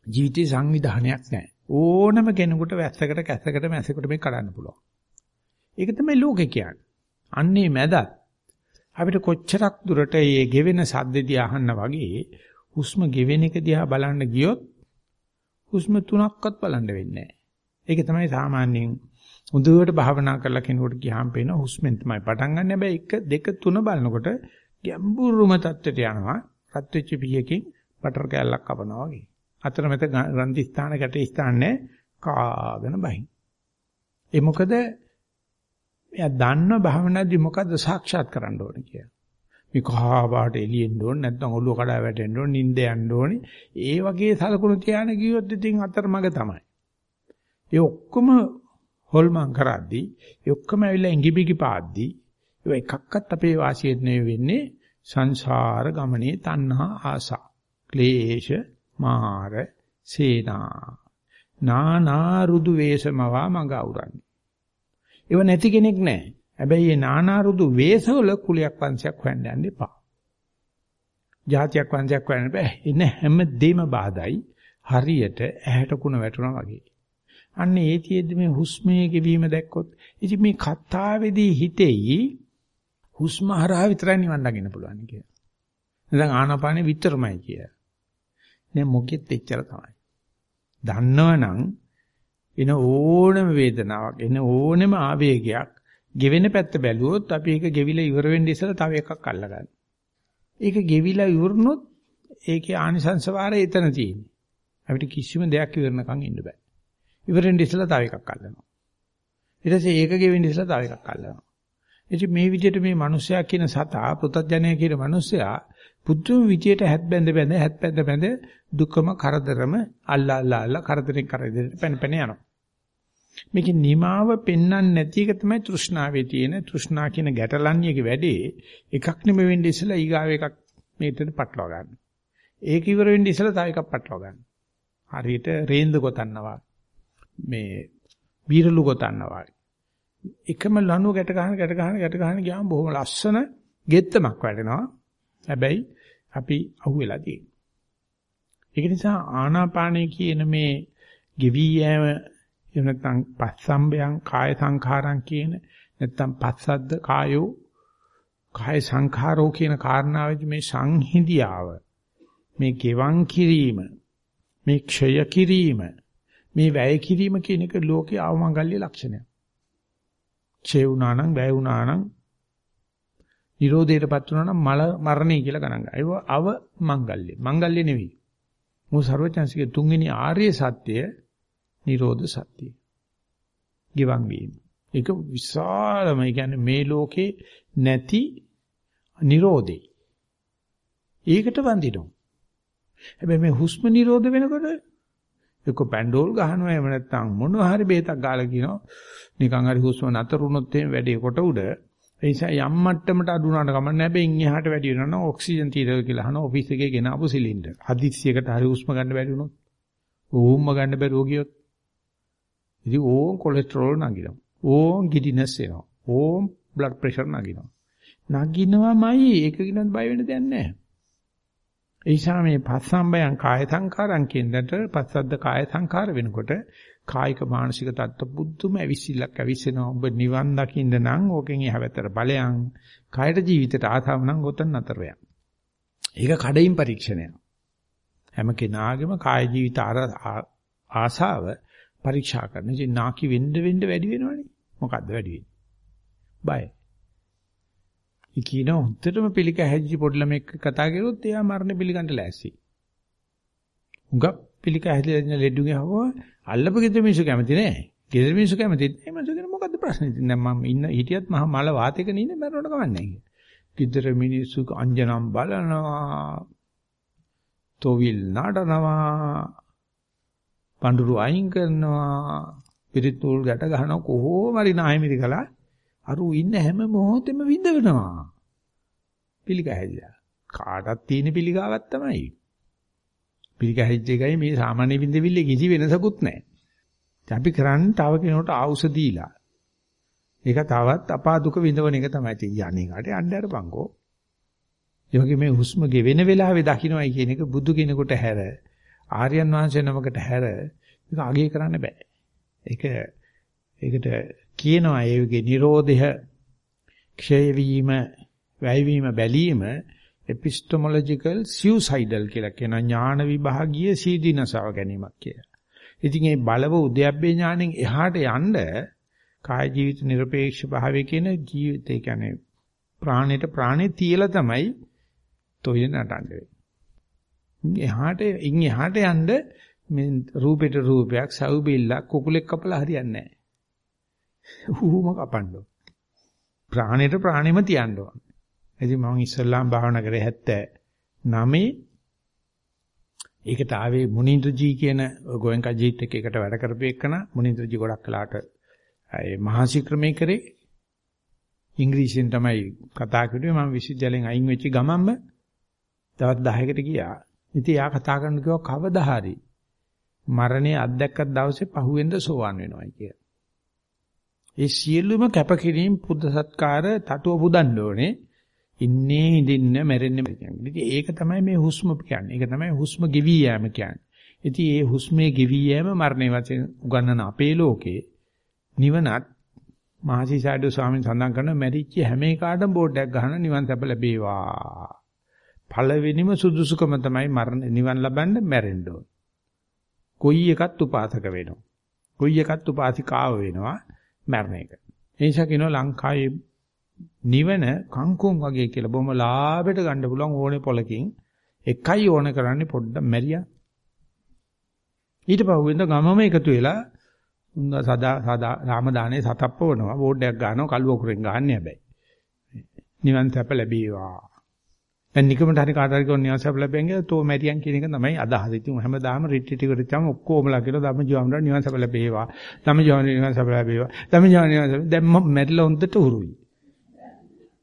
ජීවිතේ සංවිධානයක් නැහැ. ඕනම කෙනෙකුට වැස්සකට කැස්සකට මැස්සකට මේ කඩන්න පුළුවන්. ඒක තමයි ලෝකේ කියන්නේ. අන්නේ මැදත් අපිට කොච්චරක් දුරට මේ ගෙවෙන සද්දෙදී අහන්න වගේ හුස්ම ගෙවෙන එක දිහා බලන්න ගියොත් හුස්ම තුනක්වත් බලන්න වෙන්නේ නැහැ. ඒක තමයි සාමාන්‍යයෙන් හොඳට භාවනා කරලා කෙනෙකුට ගියාම පේන හුස්මෙන් තමයි පටන් ගන්න. හැබැයි 1 2 3 බලනකොට ගැඹුරුම தත්ත්වයට යනවා. රත් වෙච්ච පියකින් බටර් කෑල්ලක් කපනවා වගේ. අතරමැද රන්දි ස්ථාන ගැට ස්ථාන කාගෙන බහින්. ඒ මොකද එයා දන්න භාවනාදී මොකද්ද සාක්ෂාත් කරන්න ඕනේ කියලා. මේ කහපාට එළියෙන්න ඕනේ නැත්නම් ඔළුව කඩා වැටෙන්න ඕනේ නිින්ද යන්න ඕනේ. ඒ වගේ සලකුණු තියාන ගියොත් ඉතින් අතරමඟ තමයි. ඒ ඔක්කොම හොල්මන් කරද්දී ඒ ඔක්කොම ඇවිල්ලා ඉඟිබිගි පාද්දී ඒ එකක්වත් අපේ වාසියෙත් නෙවෙයි වෙන්නේ සංසාර ගමනේ තණ්හා ආසා ක්ලේශ මාර සේනා නානා රුදු වේසමවා මඟ අවරන්නේ. ඒව නැති කෙනෙක් නැහැ. හැබැයි මේ නානා රුදු වේසවල කුලයක් වංශයක් හොයන්න යන්න එපා. જાතියක් වංශයක් හොයන්න බෑ. ඉන්න හැම දෙම බාදයි හරියට ඇහැට කුණ වැටුණා වගේ. අන්න ඒතියෙදි මේ හුස්මේ ගෙවීම දැක්කොත් ඉතින් මේ කතාවේදී හිතෙයි හුස්ම හරහා විතරයි නිවන් දකින්න පුළුවන් කියලා. නැත්නම් ආනාපානෙ විතරමයි කියලා. නෑ මොකෙත් එච්චර තමයි. දන්නවනම් එන ඕනම වේදනාවක් එන ඕනම ආවේගයක් ගෙවෙන පැත්ත බැලුවොත් අපි ඒක ගෙවිලා ඉවර වෙන්න ඉස්සෙල්ලා තව එකක් අල්ලගන්න. ඒක ගෙවිලා ඉවරනොත් ඒකේ ආනිසංස වාරය එතන තියෙන්නේ. අපිට කිසිම දෙයක් ඉවරනකම් ඉන්න බෑ. ඉවරෙන් ඉස්සෙල්ලා තව එකක් අල්ලනවා. ඊට පස්සේ ඒක ගෙවෙන්න ඉස්සෙල්ලා තව එකක් අල්ලනවා. ඉතින් මේ විදිහට මේ මිනිස්සයා කියන සතා පුතඥය කියන මිනිස්සයා පුදුම විදියට හැත් බැඳ බැඳ හැත් බැඳ බැඳ දුකම කරදරම අල්ලා අල්ලා අල්ලා කරදරෙන් කරදරට පැන පැන යනවා. මේකේ නිමාව පෙන්වන්න නැති එක තමයි තෘෂ්ණාවේ තියෙන තෘෂ්ණා කියන ගැටලන්නියගේ වැඩේ එකක් නෙමෙ වෙන්නේ ඉස්සලා ඊගාව එකක් මේකට පටලවා ගන්න. ඒක ඉවර වෙන්නේ ඉස්සලා තව එකක් පටලවා ගන්න. හරියට රේන්ද ගොතන්නවා. මේ බීරලු ගොතන්නවා. එකම ලණුව ගැට ගන්න ගැට ගන්න ගැට ගන්න ගියාම බොහොම ලස්සන ගෙත්තමක් වැටෙනවා. හැබැයි අපි අහුවෙලා තියෙනවා. ඒක නිසා ආනාපානය කියන මේ ගෙවි යෑම එහෙම නැත්නම් පස්සම්බයං කාය සංඛාරං කියන නැත්නම් පස්සද්ද කායෝ කාය සංඛාරෝ කියන කාරණාවෙදි මේ සංහිඳියාව මේ ගෙවන් කිරීම මේ ක්ෂය කිරීම මේ වැය කිරීම කියන එක ලෝකේ අවමංගල්‍ය ලක්ෂණයක්. ක්ෂය වුණා නම් වැය වුණා නම් නිරෝධයටපත් වුණා නම් මල මරණය කියලා ගණන් ගන්නවා. ඒක අව මංගල්‍ය. මංගල්‍ය නෙවෙයි. මොහු ਸਰවඥාන්සේගේ තුන්වෙනි ආර්ය සත්‍ය නිරෝධ සත්‍යය. ගිවන් වීම. ඒක විශාලම කියන්නේ මේ ලෝකේ නැති නිරෝධේ. ඒකට වඳිනවා. හැබැයි මේ හුස්ම නිරෝධ වෙනකොට එක්ක පැන්ඩෝල් ගහනවා එහෙම නැත්නම් මොනවා හරි බේතක් ගාලා කියනවා නිකන් හරි හුස්ම නතර වුණොත් එහෙම වැඩේ කොට උඩ ඒ නිසා යම් මට්ටමකට අඩු වුණාට කමක් නැහැ. බෙන් එහාට වැඩි වෙනවා නම් ඔක්සිජන් తీරද කියලා අහන ඔෆිස් එකේ ගෙන ආපු සිලින්ඩර්. හදිස්සියකට හරි හුස්ම ගන්න බැරි වුණොත් ඕම්ම ගන්න බැරුව ගියොත් ඉතින් ඕම් කොලෙස්ටරෝල් නගිනවා. ඕම් ගිඩිනස් එනවා. ඕම් බ්ලඩ් ප්‍රෙෂර් නගිනවා. නගිනවමයි ඒක කිනත් බය වෙන්න දෙයක් නැහැ. එයිසා මේ පස්සම්බයං කාය සංකාරං කියනකට පස්සද්ද කාය සංකාර වෙනකොට කායික මානසික තත්ත්ව බුද්ධම ඇවිසිල්ලක් ඇවිස්සෙනවා. ඔබ නිවන් දකින්න නම් ඕකෙන් එහාවතර ඵලයන් කායට ජීවිතයට ආසාව නම් ගොතන් නතර වෙනවා. ඒක කඩින් පරීක්ෂණයක්. හැම කෙනාගේම කාය ජීවිත ආසාව පරීක්ෂා කරන. ඉතින් නාකි වෙන්න වෙන්න වැඩි වෙනවනේ. මොකද්ද වැඩි වෙන්නේ? බය. ඉකින හොන්දටම පිළික හැදිච්ච පොඩි ළමෙක් කතා කරුවොත් එයා මරණ පිළිගන්න ලෑස්ති. උඟ පිළික හැදිලා ඉන්න ලෙඩුගේ හව අල්ලපු ගෙදර මිනිස්සු කැමති නෑ. ගෙදර මිනිස්සු කැමති නෑ. මේ මිනිස්සුගෙන මොකද්ද ප්‍රශ්නේ? ඉතින් දැන් මම ඉන්න හිටියත් මහා මල වාතයක නින්නේ මරණට කවන්නේ නෑ. ගෙදර මිනිස්සු අංජනම් බලනවා. තොවිල් නඩනවා. පඳුරු අයින් කරනවා. පිරිත් නූල් ගැට ගහනවා කොහොම හරි නායමිරි කළා. අරු ඉන්න හැම මොහොතෙම විඳවනවා. පිළික හැදිලා. කාටත් තියෙන පිළිකාවක් තමයි. පිළික හැදිච්ච එකයි මේ සාමාන්‍ය විඳවිල්ලේ කිසි වෙනසකුත් නැහැ. අපි කරන්නේ තව කෙනෙකුට ආවුස දීලා. ඒක තවත් අපා දුක විඳවන එක තමයි තියෙන්නේ. කාට යන්න අරපන්කෝ. ඒ වගේ මේ හුස්ම ගෙවෙන වෙලාවේ දකින්නයි කියන එක බුදු කෙනෙකුට හැර ආර්යයන් වහන්සේ නමකට හැර ඒක අගය කරන්න බෑ. ඒක ඒකට කියනවා ඒගේ Nirodha ක්ෂය වීම වැය වීම බැලීම epistemological suicidal කියලා කියන ඥාන විභාගීය සීදීනසව ගැනීමක් කියලා. ඉතින් මේ බලව උද්‍යප්පේ ඥාණයෙන් එහාට යන්න කාය ජීවිත নিরপেক্ষ භාවය කියන ජීවිතය කියන්නේ ප්‍රාණයට ප්‍රාණේ තියලා තමයි toy නටන්නේ. එහාට ඉන් එහාට යන්න මේ රූපෙට රූපයක් සවුබිල්ලක් කුකුලෙක් කපලා හරියන්නේ නැහැ. ඌම කපන්න ප්‍රාණයට ප්‍රාණෙම තියන්න ඕන. ඉතින් මම ඉස්සල්ලාම භාවනා කරේ 79 ඒකට ආවේ මුනින්ද්‍රජී කියන ගෝයන්කජීත් එක්ක එකට වැඩ කරපු එකන මුනින්ද්‍රජී ගොඩක් කලාට ඒ මහසි ක්‍රමේ කරේ ඉංග්‍රීසියෙන් තමයි කතා කරුවේ මම විශ්වවිද්‍යාලයෙන් අයින් වෙච්ච ගමන්ම තවත් 10කට ගියා. ඉතින් යා කතා කරන්න කිව්වා කවදා හරි මරණය අත්දැක්ක දවසේ පහුවෙන්ද සෝවන් වෙනවයි කියලා. ඒ සියලුම කැපකිරීම පුද සත්කාර තටුව පුදන්න ඕනේ. ඉන්නේ ඉඳින්න මැරෙන්න කියන්නේ. ඒක තමයි මේ හුස්ම කියන්නේ. ඒක තමයි හුස්ම ගෙවි යෑම කියන්නේ. ඉතින් මේ හුස්මේ ගෙවි යෑම මරණය වශයෙන් උගන්වන අපේ ලෝකේ නිවනත් මහසිසාඩු ස්වාමීන් සඳහන් කරන මැරිච්ච හැම එකාටම බෝඩ් එකක් ගහන නිවන් සැප ලැබේවා. පළවෙනිම සුදුසුකම තමයි මරණ නිවන් ලබන්න මැරෙන්න ඕන. කොයි එකත් උපාසක වෙනවා. කොයි එකත් උපාසිකාව වෙනවා. මරණ එක. ඒ නිසා කියනවා ලංකාවේ නිවන කංකුම් වගේ කියලා බොහොම ලාභයට ගන්න පුළුවන් ඕනේ පොලකින් එකයි ඕන කරන්නේ පොඩ්ඩක් මැරියා. ඊට පහුවෙන්ද ගමම එකතු වෙලා සදා සදා රාමදානේ සතප්පවනවා බෝඩ් එකක් ගන්නවා කළුවකුරෙන් ගහන්නේ හැබැයි. නිවන් සැප ලැබේවා. දැන් නිකමට හරි කාට හරි කියන්නේ අවශ්‍ය ලැබෙන්නේ තෝ මැරියන් කියන එක තමයි අදහස. ඉතින් හැමදාම රිට්‍රීට් එකට ගියාම ඔක්කොමලා කියලා ධම්ම ජීවන්ට නිවන් සබ ලැබේවා. ධම්ම ජීවන නිවන් සබ ලැබේවා. ධම්ම ජීවන නිවන් සබ දැන් මම මැරිලා හොඳට උරුයි.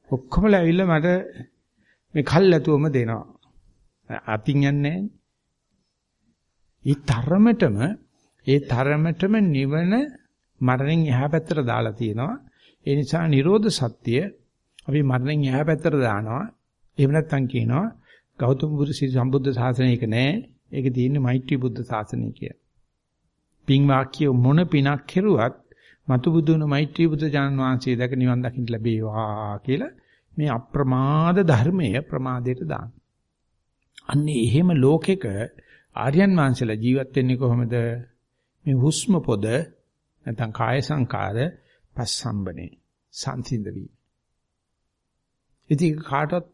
ඔක්කොමලා ඇවිල්ලා මට මේ කල්ැතුවම දෙනවා. අතින් යන්නේ ඒ තරමටම ඒ තරමටම නිවන මරණයෙන් එහා පැත්තට දාලා තියෙනවා. ඒ නිසා Nirodha Satya අපි මරණයෙන් එහා පැත්තට දානවා. එහෙම නැත්නම් කියනවා ගෞතම බුදු සම්බුද්ධ ශාසනයක නෑ. ඒක තියෙන්නේ මෛත්‍රී බුද්ධ ශාසනය කියලා. පින් වාක්‍ය මොන පිනක් කෙරුවත් මතු බුදුන මෛත්‍රී බුද්ධ ජානන් වහන්සේ දැක නිවන් දකින්න ලැබේවා කියලා මේ අප්‍රමාද ධර්මය ප්‍රමාදයට දාන. අන්නේ එහෙම ලෝකෙක ආර්යයන් වහන්සේලා ජීවත් වෙන්නේ කොහොමද? මේ හුස්ම පොද නැත්නම් කාය සංකාර පස්සම්බනේ සංසිඳ වී ඉතින් කාටවත්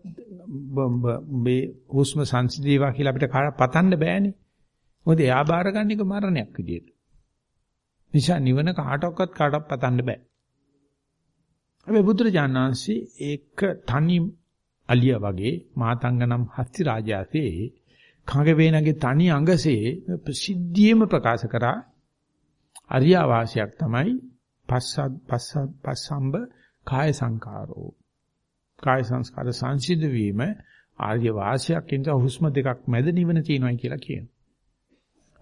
මේ හුස්ම සංසිඳේවා කියලා අපිට පතන්න බෑනේ. මොකද එයා බාරගන්න එක මරණයක් විදියට. නිසා නිවන කාටවත් කාටවත් පතන්න බෑ. අපි බුදුරජාණන් වහන්සේ ඒක තනි අලිය වගේ මාතංගනම් හස්ති රාජාසේ කඟ වේනගේ තනි අඟසේ ප්‍රසිද්ධියම ප්‍රකාශ කරා අරියා වාසියක් තමයි පස්සත් පස්සත් පස්සම්බ කාය සංකාරෝ කාය සංස්කාර සංසිද්ධ වීම ආර්ය වාසියක් නිසා හුස්ම දෙකක් මැද නිවන තියෙනවායි කියලා කියනවා.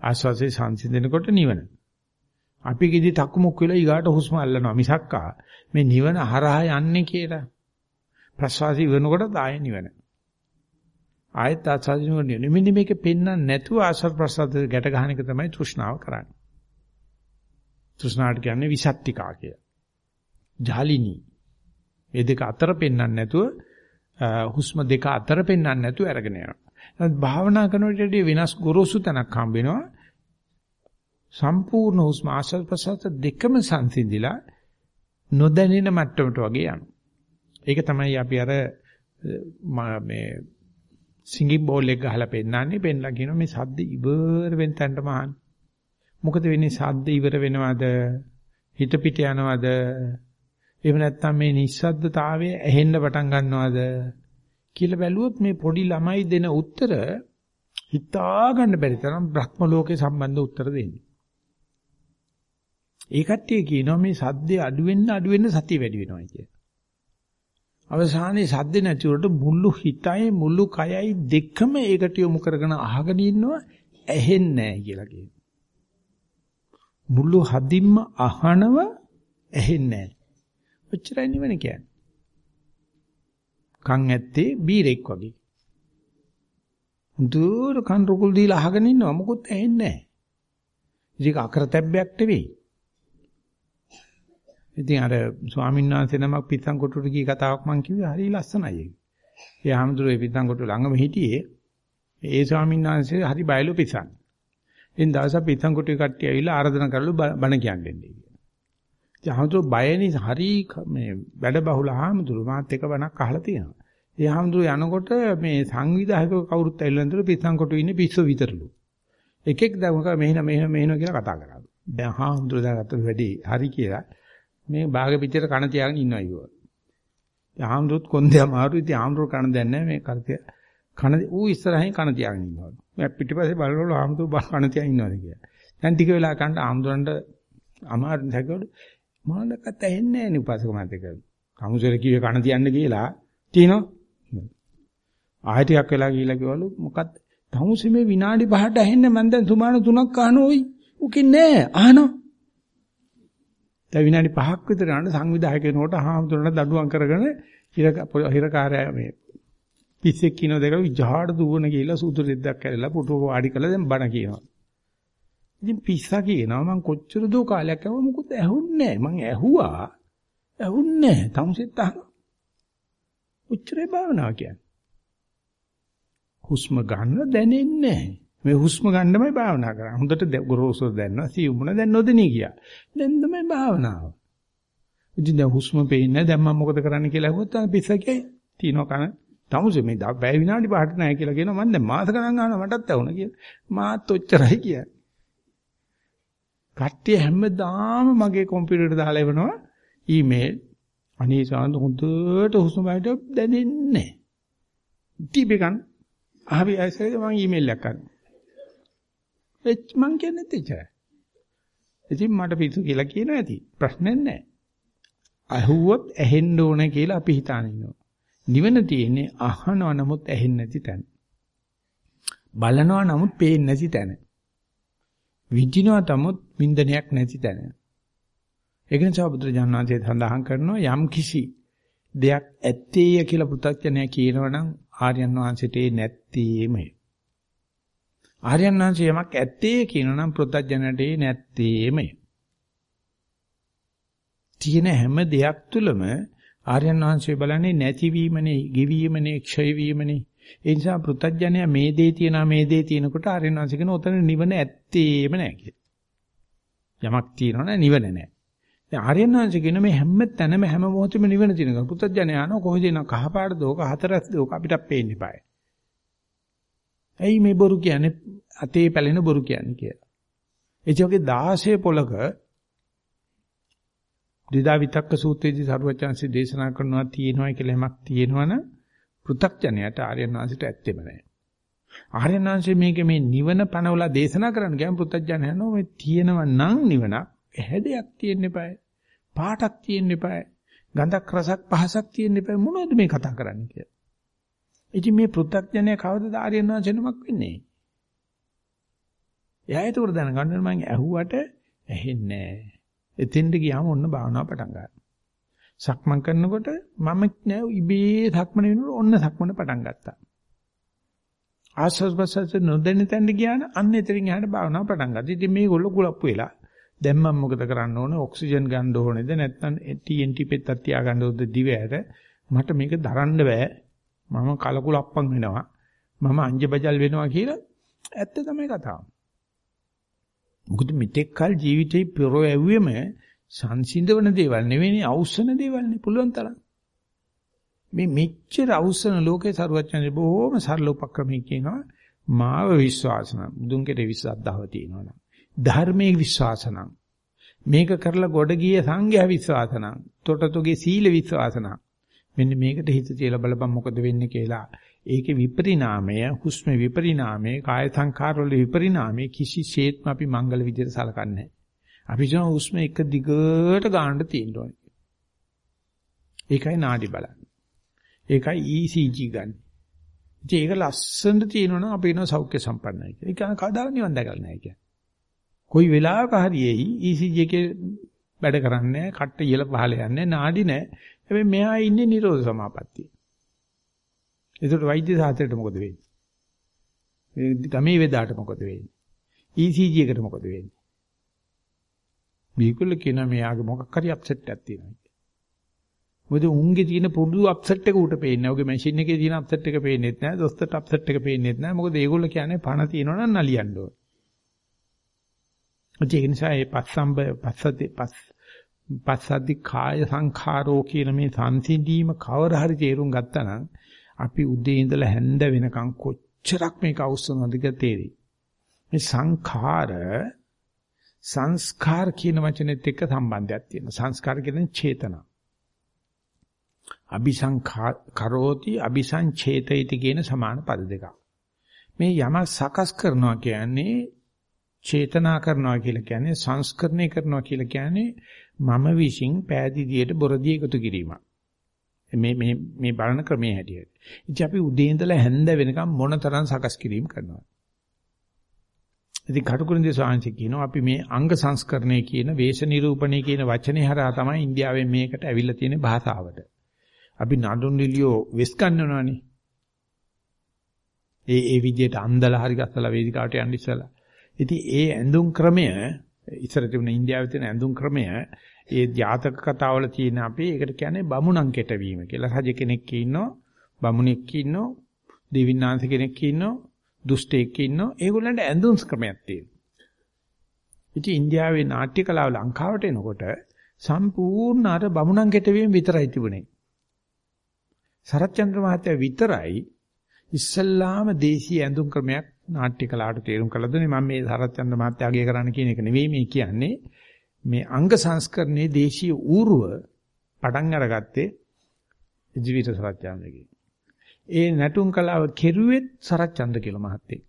ආස්වාසේ සංසිඳනකොට නිවන. අපි කිදි තක්මුක් වෙලා ඊගාට හුස්ම අල්ලනවා මිසක්කා මේ නිවන හරහා යන්නේ කියලා. ප්‍රසවාසී වෙනකොට ආයෙ නිවන. ආයත් ආසාදිනුවර නිවන. මෙන්න මේක පෙන්වන්න නැතුව ආසර් ප්‍රසාද ගැට ගන්න එක තමයි තෘෂ්ණාව කරන්නේ. තෘෂ්ණාට කියන්නේ විසත්තිකා කිය. ජාලිනී. මේ දෙක අතර පෙන්වන්න නැතුව හුස්ම දෙක අතර පෙන්වන්න නැතුව අරගෙන යනවා. නමුත් භාවනා කරනකොට වෙනස් ගොරෝසු තැනක් හම්බ වෙනවා. සම්පූර්ණ හුස්ම ආශ්වාස ප්‍රශ්වාස දෙකම සංසිඳිලා නොදැනෙන මට්ටමට වගේ යනවා. ඒක තමයි අපි අර මේ සිංගින් බෝල් එක ගහලා පෙන්නන්නේ පෙන්නලා කියනවා මේ සද්ද ඉවර වෙන තැනටම අහන්න. මොකද වෙන්නේ සද්ද ඉවර වෙනවද? හිත පිට යනවද? එහෙම නැත්නම් මේ නිස්සද්දතාවය ඇහෙන්න පටන් ගන්නවද? කියලා බැලුවොත් මේ පොඩි ළමයි දෙන උත්තර හිතා ගන්න බැරි තරම් බ්‍රහ්ම ලෝකේ සම්බන්ධ උත්තර දෙන්නේ. ඒ කට්ටිය කියනවා මේ සද්දේ අඩු වෙන්න අඩු වෙන්න සතිය වැඩි වෙනවා කියලා. අවසානයේ සද්ද නැතිවට මුළු හිතයි මුළු කයයි දෙකම ඒකට යොමු කරගෙන අහගෙන ඉන්නවා ඇහෙන්නේ නැහැ කියලා කියනවා. මුළු හදින්ම අහනව ඇහෙන්නේ නැහැ. ඔච්චරයි නිවන කියන්නේ. කන් ඇත්තේ බීරෙක් වගේ. හුදුර කන් රුකුල් දීලා අහගෙන ඉන්නවා මොකොත් ඇහෙන්නේ නැහැ. ඉතින් අකරතැබ්බයක් නෙවෙයි. ඉතින් අර ස්වාමීන් වහන්සේ නමක් පිටසන් කොටුට ගිය කතාවක් මම කිව්වේ හරි ලස්සනයි ඒක. ඒ ආමඳුරේ පිටසන් කොටු ළඟම හිටියේ ඒ ස්වාමීන් වහන්සේ හරි බයලු පිටසන්. එන් දවසක් පිටසන් කොටු කට්ටිය ඇවිල්ලා ආරාධනා කරලු බණ කියන්නේ කියලා. ඉතින් ආමඳුර බයනේ හරි මේ වැඩ බහුල ආමඳුර මාත් එක බණක් අහලා තියෙනවා. ඒ ආමඳුර යනකොට මේ සංවිධායක කවුරුත් ඇවිල්ලා ඉඳලා පිටසන් කොටු ඉන්නේ පිස්සු විතරලු. එකෙක් දැන් මෙහෙන මෙහෙන මෙහෙන කියලා කතා කරා. දැන් ආමඳුර දාගත්ත වැඩි හරි කියලා මේ බාග පිටියට කන තියාගෙන ඉන්නවා අයියෝ. ආම්රුත් කොන්දේ අමාරු ඉතින් ආම්රු කන දැන්නේ නැහැ මේ කරතිය. කන ඌ ඉස්සරහින් කන තියාගෙන ඉන්නවා. මම පිටිපස්සේ බලනකොට ආම්රු කන තියාගෙන ඉන්නවාද කියලා. දැන් ටික වෙලා කන්න ආම්රුන්ට අමාරු නැගවලු මොනකට ඇහෙන්නේ නැහැ නේ උපාසක මාතේ කියලා. කමුසෙර කිව්වේ කන තියන්න කියලා තියනවා. ආයෙ ටිකක් වෙලා ගිහිල්ලා කිව්වලු මොකක්ද? තමුසේ මේ විනාඩි 5ට ඇහෙන්නේ මම දැන් සුමාන 3ක් අහනෝයි. උකින් නෑ අහනවා. දැන් විනාඩි 5ක් විතර යන සංවිධායක කෙනෙකුට හාමුදුරන දඩුවම් කරගෙන හිරකාරය මේ පිස්සෙක් කියන දෙක විජහාට දුවන ගිහිල්ලා සූදු රෙද්දක් කැරලා පුටුවක වාඩි කරලා දැන් බණ කියනවා. ඉතින් පිස්සා කියනවා මං කොච්චර දෝ කාලයක් යව මොකුත් ඇහුන්නේ නැහැ. මං ඇහුවා. ඇහුන්නේ නැහැ. තමුසෙත් අහනවා. උච්චරේ භාවනාව කියන්නේ. හුස්ම ගන්න දැනෙන්නේ නැහැ. මේ හුස්ම ගන්නමයි භාවනා කරන්නේ. හොඳට ගොරෝසු දැනනවා. සියුම්ුණ දැන් නොදෙනී ගියා. දැන් තමයි භාවනාව. ඉතින් දැන් හුස්ම පේන්නේ දැන් මම මොකද කරන්න කියලා අහුවොත් තමයි පිස්සකේ තියනවා කන. තමුසේ මේ බෑ විනාඩි පහට නැහැ කියලා කියනවා. මම දැන් මාස ගණන් අහනවා මටත් ඇහුණා කියලා. මාත් ඔච්චරයි කියන්නේ. කට්ටිය හැමදාම මගේ කම්පියුටරේට දාලා එවනවා ඊමේල්. අනේ සාන්ත හොඳට හුස්ම බලට දැනෙන්නේ නැහැ. ටීපේ ගන්න. ආවි ඇසෙද මම ඊමේල් එකක් කරනවා. එච් මං කියන්නේ එච්චරයි. ඉතින් මට පිස්සු කියලා කියනවා ඇති. ප්‍රශ්නයක් නැහැ. අහුවොත් ඇහෙන්න ඕන කියලා අපි හිතාන ඉන්නවා. නිවන තියෙන්නේ අහනවා නමුත් ඇහෙන්නේ නැති තැන. බලනවා නමුත් පේන්නේ නැති තැන. විඳිනවා නමුත් වින්දනයක් නැති තැන. ඒක නිසා බුදුරජාණන් වහන්සේ සඳහන් කරනවා යම් කිසි දෙයක් ඇත්තේය කියලා පුතඥය කියනවනම් ආර්යයන් වහන්සේට ඒ නැත්තේමයි. ආර්යයන් වහන්සේ යමක් ඇත්තේ කියනනම් ප්‍රත්‍යඥයට නැත්තේමයි. තියෙන හැම දෙයක් තුළම ආර්යයන් වහන්සේ බලන්නේ නැතිවීමනේ, ගෙවීමනේ, ක්ෂය වීමනේ. ඒ නිසා පෘථජ්ජනය මේ දේ තියනා මේ දේ තියෙනකොට ආර්යයන් වහන්සේ කියන උතන නිවන ඇත්තේම නැහැ කියලා. යමක් තියෙනවනේ නිවන නැහැ. දැන් ආර්යයන් වහන්සේ කියන මේ හැම තැනම හැම මොහොතෙම නිවන තියෙනවා. පෘථජ්ජනය යනවා කොහොමද එන කහපාට දෝක හතරස් දෝක අපිට පේන්නේ පායි. ඇයි මේ බොරු කියන්නේ අතේ පැලෙන බොරු කියන්නේ කියලා. ඒ කියෝගේ 16 පොලක දිදා විතක්ක සූත්‍රයේදී සරුවචාන්සේ දේශනා කරනවා තියෙනවා කියලා යමක් තියෙනවනම් පෘ탁ජනයට ආර්යනාංශයට ඇත්තෙම නැහැ. ආර්යනාංශයේ මේක මේ නිවන පනවලා දේශනා කරන්න ගියාම පෘ탁ජනය නෝ මේ තියෙනව නම් නිවනක් හැඩයක් තියෙන්න eBay. පාටක් තියෙන්න eBay. ගඳක් රසක් පහසක් තියෙන්න eBay මොනවද මේ කතා කරන්නේ කියලා. ඉතින් මේ පෘථග්ජනය කවදද ආර්යනාංශනමක් වෙන්නේ? එයා ඒක උඩ දැනගන්න මම ඇහුවට ඇහෙන්නේ නැහැ. එතෙන්ට ගියාම ඔන්න භාවනාව පටන් ගන්නවා. සක්මන් කරනකොට මම නෑ ඉබේ සක්මන වෙනකොට ඔන්න සක්මන පටන් ගත්තා. ආස්වාස් ප්‍රසවාස නොදැන්න තැනට ගියා නම් අන්න එතනින් එහාට භාවනාව පටන් ගත්තා. ඉතින් මේගොල්ලෝ කුලප්පු වෙලා දැන් මම මොකද කරන්න ඕනේ? ඔක්සිජන් ගන්න ඕනේද? නැත්නම් TNT පෙත්තක් තියාගන්න ඕනද දිවයට? මට මේක දරන්න බෑ. මම කලකුලප්පන් වෙනවා. මම අංජබජල් වෙනවා කියලා ඇත්ත තමයි කතාව. මොකද මෙතෙක් කල ජීවිතේ පෙරෝ ඇව්වෙම සංසිඳවන දේවල් නෙවෙයි අවුස්සන දේවල් නේ පුළුවන් තරම්. මේ මෙච්චර අවුස්සන ලෝකේ සරුවචනේ බොහොම සරල උපක්‍රමයක් කියනවා. මාව විශ්වාසන බුදුන් කෙරේ විශ්වාසතාව තියෙනවා ධර්මයේ විශ්වාසනම් මේක කරලා ගොඩ ගිය සංඝයා විශ්වාසනම් තොටතුගේ සීල විශ්වාසනම් මෙන්න මේකට හිත තියලා බලපන් මොකද වෙන්නේ කියලා. ඒකේ විපරිණාමය හුස්ම විපරිණාමය කාය සංකාර වල විපරිණාමය කිසිසේත්ම අපි මංගල විදියට සලකන්නේ අපි කියන හුස්ම එක දිගට ගන්න තියෙන්න ඕනේ ඒකයි නාඩි බලන්නේ ඒකයි ECG ගන්න ඉතින් ඒක ලස්සනට තියෙනවනම් අපි කියනවා සෞඛ්‍ය සම්පන්නයි කියලා. ඒක කවදාවත් නිවන් දැකලා නැහැ කියන්නේ. කොයි වෙලාවක හරි එයි ECG එකේ වැඩ කරන්නේ කට්ට ඉහළ පහළ යන්නේ නාඩි නැහැ. හැබැයි මෙහා ඉන්නේ නිරෝධ සමාපත්තිය. ඒකට වෛද්‍ය සාත්‍රයට මොකද වෙන්නේ? ගමේ වෙදාට මොකද වෙන්නේ? ECG එකට මොකද වෙන්නේ? මේකල කියන මෙයාගේ මොකක් හරි අප්සෙට් එකක් තියෙනවා. මොකද උන්ගේ තියෙන පොඩු අප්සෙට් එක උට පේන්නේ නැහැ. ඔගේ මැෂින් එකේ තියෙන අප්සෙට් එක පේන්නේ නැහැ. දොස්තරට අප්සෙට් එක පේන්නේ නැහැ. මොකද ඒගොල්ලෝ කියන්නේ පණ තියෙනවා නම් නලියන්න ඕනේ. ඒ නිසා මේ පස්සම්බ පස්සති පස් පස්සද්දි කාය සංඛාරෝ කියන මේ සංසිඳීම කවර හරි තේරුම් ගත්තා නම් අපි උදේ ඉඳලා හැන්ද වෙනකන් කොච්චරක් මේක අවශ්‍යනවද කියලා තේරෙයි. මේ සංඛාර සංස්කාර කියන වචනේත් එක්ක සම්බන්ධයක් තියෙනවා. සංස්කාර කියන්නේ චේතනා. අபிසංඛා කරෝති අபிසංචේතයිති කියන සමාන පද දෙකක්. මේ යම සකස් කරනවා කියන්නේ චේතනා කරනවා කියලා කියන්නේ සංස්කරණය කරනවා කියලා කියන්නේ මම විශ්ින් පෑදීදියට බොරදී එකතු කිරීමක්. මේ මේ මේ බලන ක්‍රමයේ හැටියට. ඉතින් අපි උදේ ඉඳලා හැන්ද වෙනකම් මොනතරම් සකස් කිරීම කරනවද? ඉතින් කටුකුරුන්දී සාංශ කියනවා අපි මේ අංග සංස්කරණය කියන වේශ නිරූපණය කියන වචනේ හරහා තමයි ඉන්දියාවෙන් මේකට ඇවිල්ලා තියෙන භාෂාවට. අපි නඩුන් නිලියෝ වෙස් ගන්නවනේ. ඒ ඒ විදිහට අන්දලා හරි ගස්සලා වේදිකාවට යන්න ඉස්සලා. ඉතින් ඒ ඇඳුම් ක්‍රමය ඉස්සර තිබුණ ඉන්දියාවේ තියෙන ඇඳුම් ක්‍රමය ඒ ජාතක කතාවල තියෙන අපි ඒකට කියන්නේ බමුණන් කෙටවීම කියලා. රජ කෙනෙක් ඉන්නෝ, බමුණෙක් ඉන්නෝ, දෙවිනාංශ කෙනෙක් ඉන්නෝ, දුෂ්ටයෙක් ඉන්නෝ. ඒගොල්ලන්ට ඇඳුම් ක්‍රමයක් තියෙනවා. ඉතින් ඉන්දියාවේ නාට්‍ය කලාව ලංකාවට එනකොට සම්පූර්ණ අර බමුණන් කෙටවීම විතරයි තිබුණේ. සරච්චන්ද්‍ර මහත්තයා විතරයි ඉස්සල්ලාම දේශීය ඇඳුම් ක්‍රමයක් නාට්‍ය කලාවට තේරුම් කළ දුන්නේ මම මේ සරච්චන්ද්‍ර මහත්තයාගේ කරන්න කියන එක නෙවෙයි මේ කියන්නේ මේ අංග සංස්කරණයේ දේශීය ඌරුව පටන් අරගත්තේ ජීවිත සරච්චන්ද්‍රගේ. ඒ නැටුම් කලාව කෙරුවෙත් සරච්චන්ද්‍ර කියලා මහත්තයෙක්.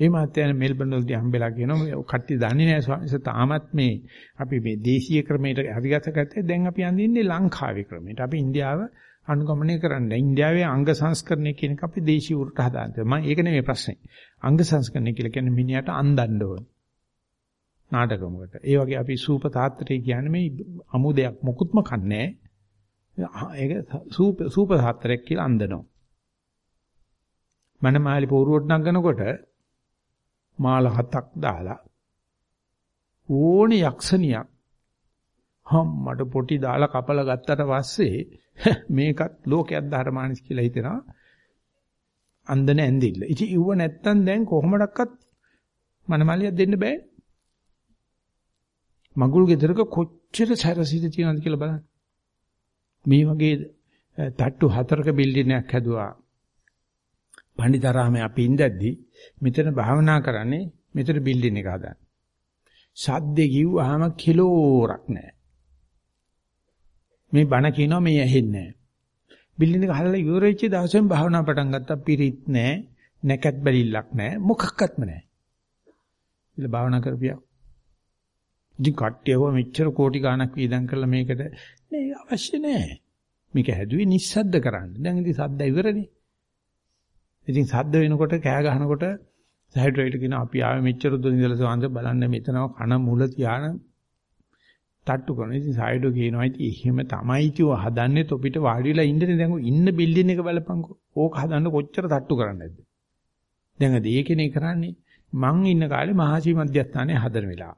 ඒ මහත්තයා මෙල්බන් වලදී හම්බෙලා කියනවා කට්ටිය දන්නේ නැහැ ස්වාමීන් තාමත් මේ අපි මේ දේශීය ක්‍රමයට හරිගත ගත්තේ දැන් අපි අඳින්නේ ලංකාවේ ක්‍රමයට. අපි ඉන්දියාව අනුගමනය කරන්න. ඉන්දියාවේ අංග සංස්කරණය කියන එක අපි දේශීය උරට හදාන්නේ. මම ඒක නෙමෙයි ප්‍රශ්නේ. අංග සංස්කරණය කියලා කියන්නේ මිනිහට අන්දන්න ඕන. නාටකමකට. ඒ වගේ අපි සූප තාත්‍රේ කියන්නේ මේ අමුදයක් මොකුත්ම කන්නේ ඒක සූප සූප තාත්‍රයක් කියලා අන්දනවා. මනමාලි පෝරුවට නගනකොට මාල හතක් දාලා ඕනේ යක්ෂණියක් හම්මඩ පොටි දාලා කපලා ගත්තට පස්සේ මේකත් ලෝකයක් ධර්මානිස් කියලා හිතෙනවා. අන්දන ඇඳිල්ල. ඉතින් ඉව නැත්තම් දැන් කොහොමඩක්වත් මනමාලියක් දෙන්න බෑ. මගුල් ගෙදරක කොච්චර සැරසිත තියෙනවද කියලා බලන්න. මේ වගේ තට්ටු හතරක බිල්ඩින් එකක් හැදුවා. පණ්ඩිතාරාමේ අපි ඉඳද්දි මෙතන භාවනා කරන්නේ මෙතන බිල්ඩින් එක හදන්න. සද්දේ කිව්වහම කිලෝරක් නැහැ. මේ බණ කියනවා මේ ඇහෙන්නේ නැහැ. බිල්ඩින් එක හදලා ඉවර වෙච්ච දවසෙන් භාවනා පටන් ගත්තා පිරිත් නැහැ, නැකත් බැලිල්ලක් නැහැ, මොකක්වත්ම නැහැ. ඉතින් භාවනා කරපියා. ඉතින් කට්ටියව මෙච්චර කෝටි ගාණක් වීදම් කරලා මේකට නේ අවශ්‍ය නැහැ. මේක හැදුවේ නිස්සද්ද කරන්න. දැන් ඉතින් සද්ද ඉවරනේ. ඉතින් සද්ද වෙනකොට කෑ ගහනකොට සයිඩ්රේට කියන අපි ආවේ මෙච්චර දුර ඉඳලා සවන්ද බලන්න මෙතනව කන මුල තියාන තට්ටු කරන. ඉතින් සයිඩෝ කියනවා ඉතින් එහෙම තමයි කිව්ව හදන්නේ තොපිට වාඩිලා ඉන්නේ දැන් ඉන්න බිල්ඩින් එක බලපංකෝ. ඕක හදන්න කොච්චර තට්ටු කරන්නේද? දැන් අද ඒකනේ කරන්නේ මං ඉන්න කාලේ මහසි මධ්‍යස්ථානයේ හදන වෙලාව.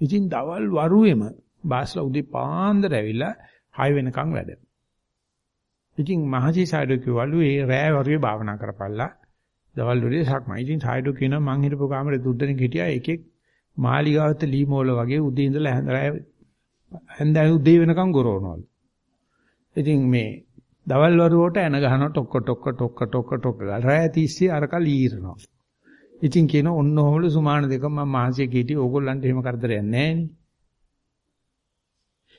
ඉතින් දවල් වරුවේම බාස්ලා උදේ පාන්දර ඇවිල්ලා 6 වෙනකන් වැඩ. ඉතින් මහසි සයිඩෝ කිව්වලු ඒ රෑ වරුවේ භාවනා කරපල්ලා. දවල් වරුවේ සක්මයි. ඉතින් සයිඩෝ කියනවා මං හිටපු කාමරේ දුද්දෙනෙක් හිටියා එකෙක් මාලිගාවත ලීමෝල වගේ උදේ ඉඳලා රෑ හැන්දෑ උදේ වෙනකන් ගොරවනවලු. ඉතින් මේ දවල් වරුවට එන ගහනවා ටොක්ක ටොක්ක ටොක්ක ටොක්ක ටොක්ක ගාලා රෑ 30 අරකල් ඊරනවා. ඉතින් කියන ඔන්න ඔහොමලු සුමාන දෙක මම මහසිය කීටි ඕගොල්ලන්ට එහෙම කරදරයක් නැහැ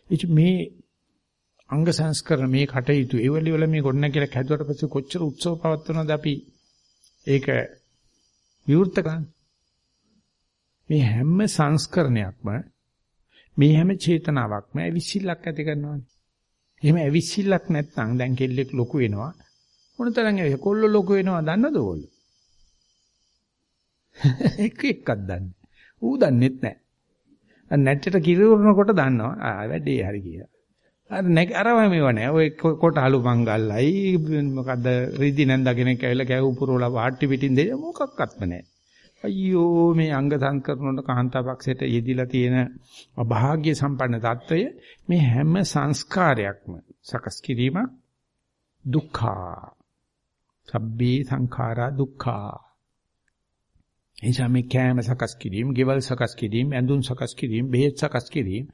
නේ. මේ අංග සංස්කරණ මේ කටයුතු ඒවලි වල මේ ගොඩන කියලා හැදුවට පස්සේ කොච්චර උත්සව පවත්වනවද අපි ඒක විවෘත කරන්නේ. මේ හැම සංස්කරණයක්ම මේ හැම චේතනාවක්ම විසිල්ලක් ඇති කරනවානේ. එහෙම ඇවිස්සිල්ලක් නැත්නම් දැන් කෙල්ලෙක් ලොකු වෙනවා. මොනතරම් ඇවි කොල්ල ලොකු වෙනවා දන්නද ඕගොල්ලෝ? එක එකක් දන්නේ. ඌ දන්නේත් නැහැ. අර නැට්ටට කිරුරනකොට දන්නවා. ආ වැඩේ හරි කියලා. අර නැක අරම මේව නෑ. ඔය කොටහලු මංගල්ලයි මොකද රිදි නැන්දා කෙනෙක් ඇවිල්ලා කැව උපරෝලා වාට්ටි පිටින් දෙය මොකක්වත්ම නෑ. අයියෝ මේ අංග සංකරණවල කාන්තාපක්ෂයට යෙදිලා තියෙන අභාග්‍ය සම්පන්න தত্ত্বය මේ හැම සංස්කාරයක්ම සකස් කිරීම දුක්ඛා. සබ්බේ සංඛාරා දුක්ඛා. එනිසා මේ කෑම සකස් කිරීම, ගෙවල් සකස් කිරීම, ඇඳුම් සකස් කිරීම, බෙහෙත් සකස් කිරීම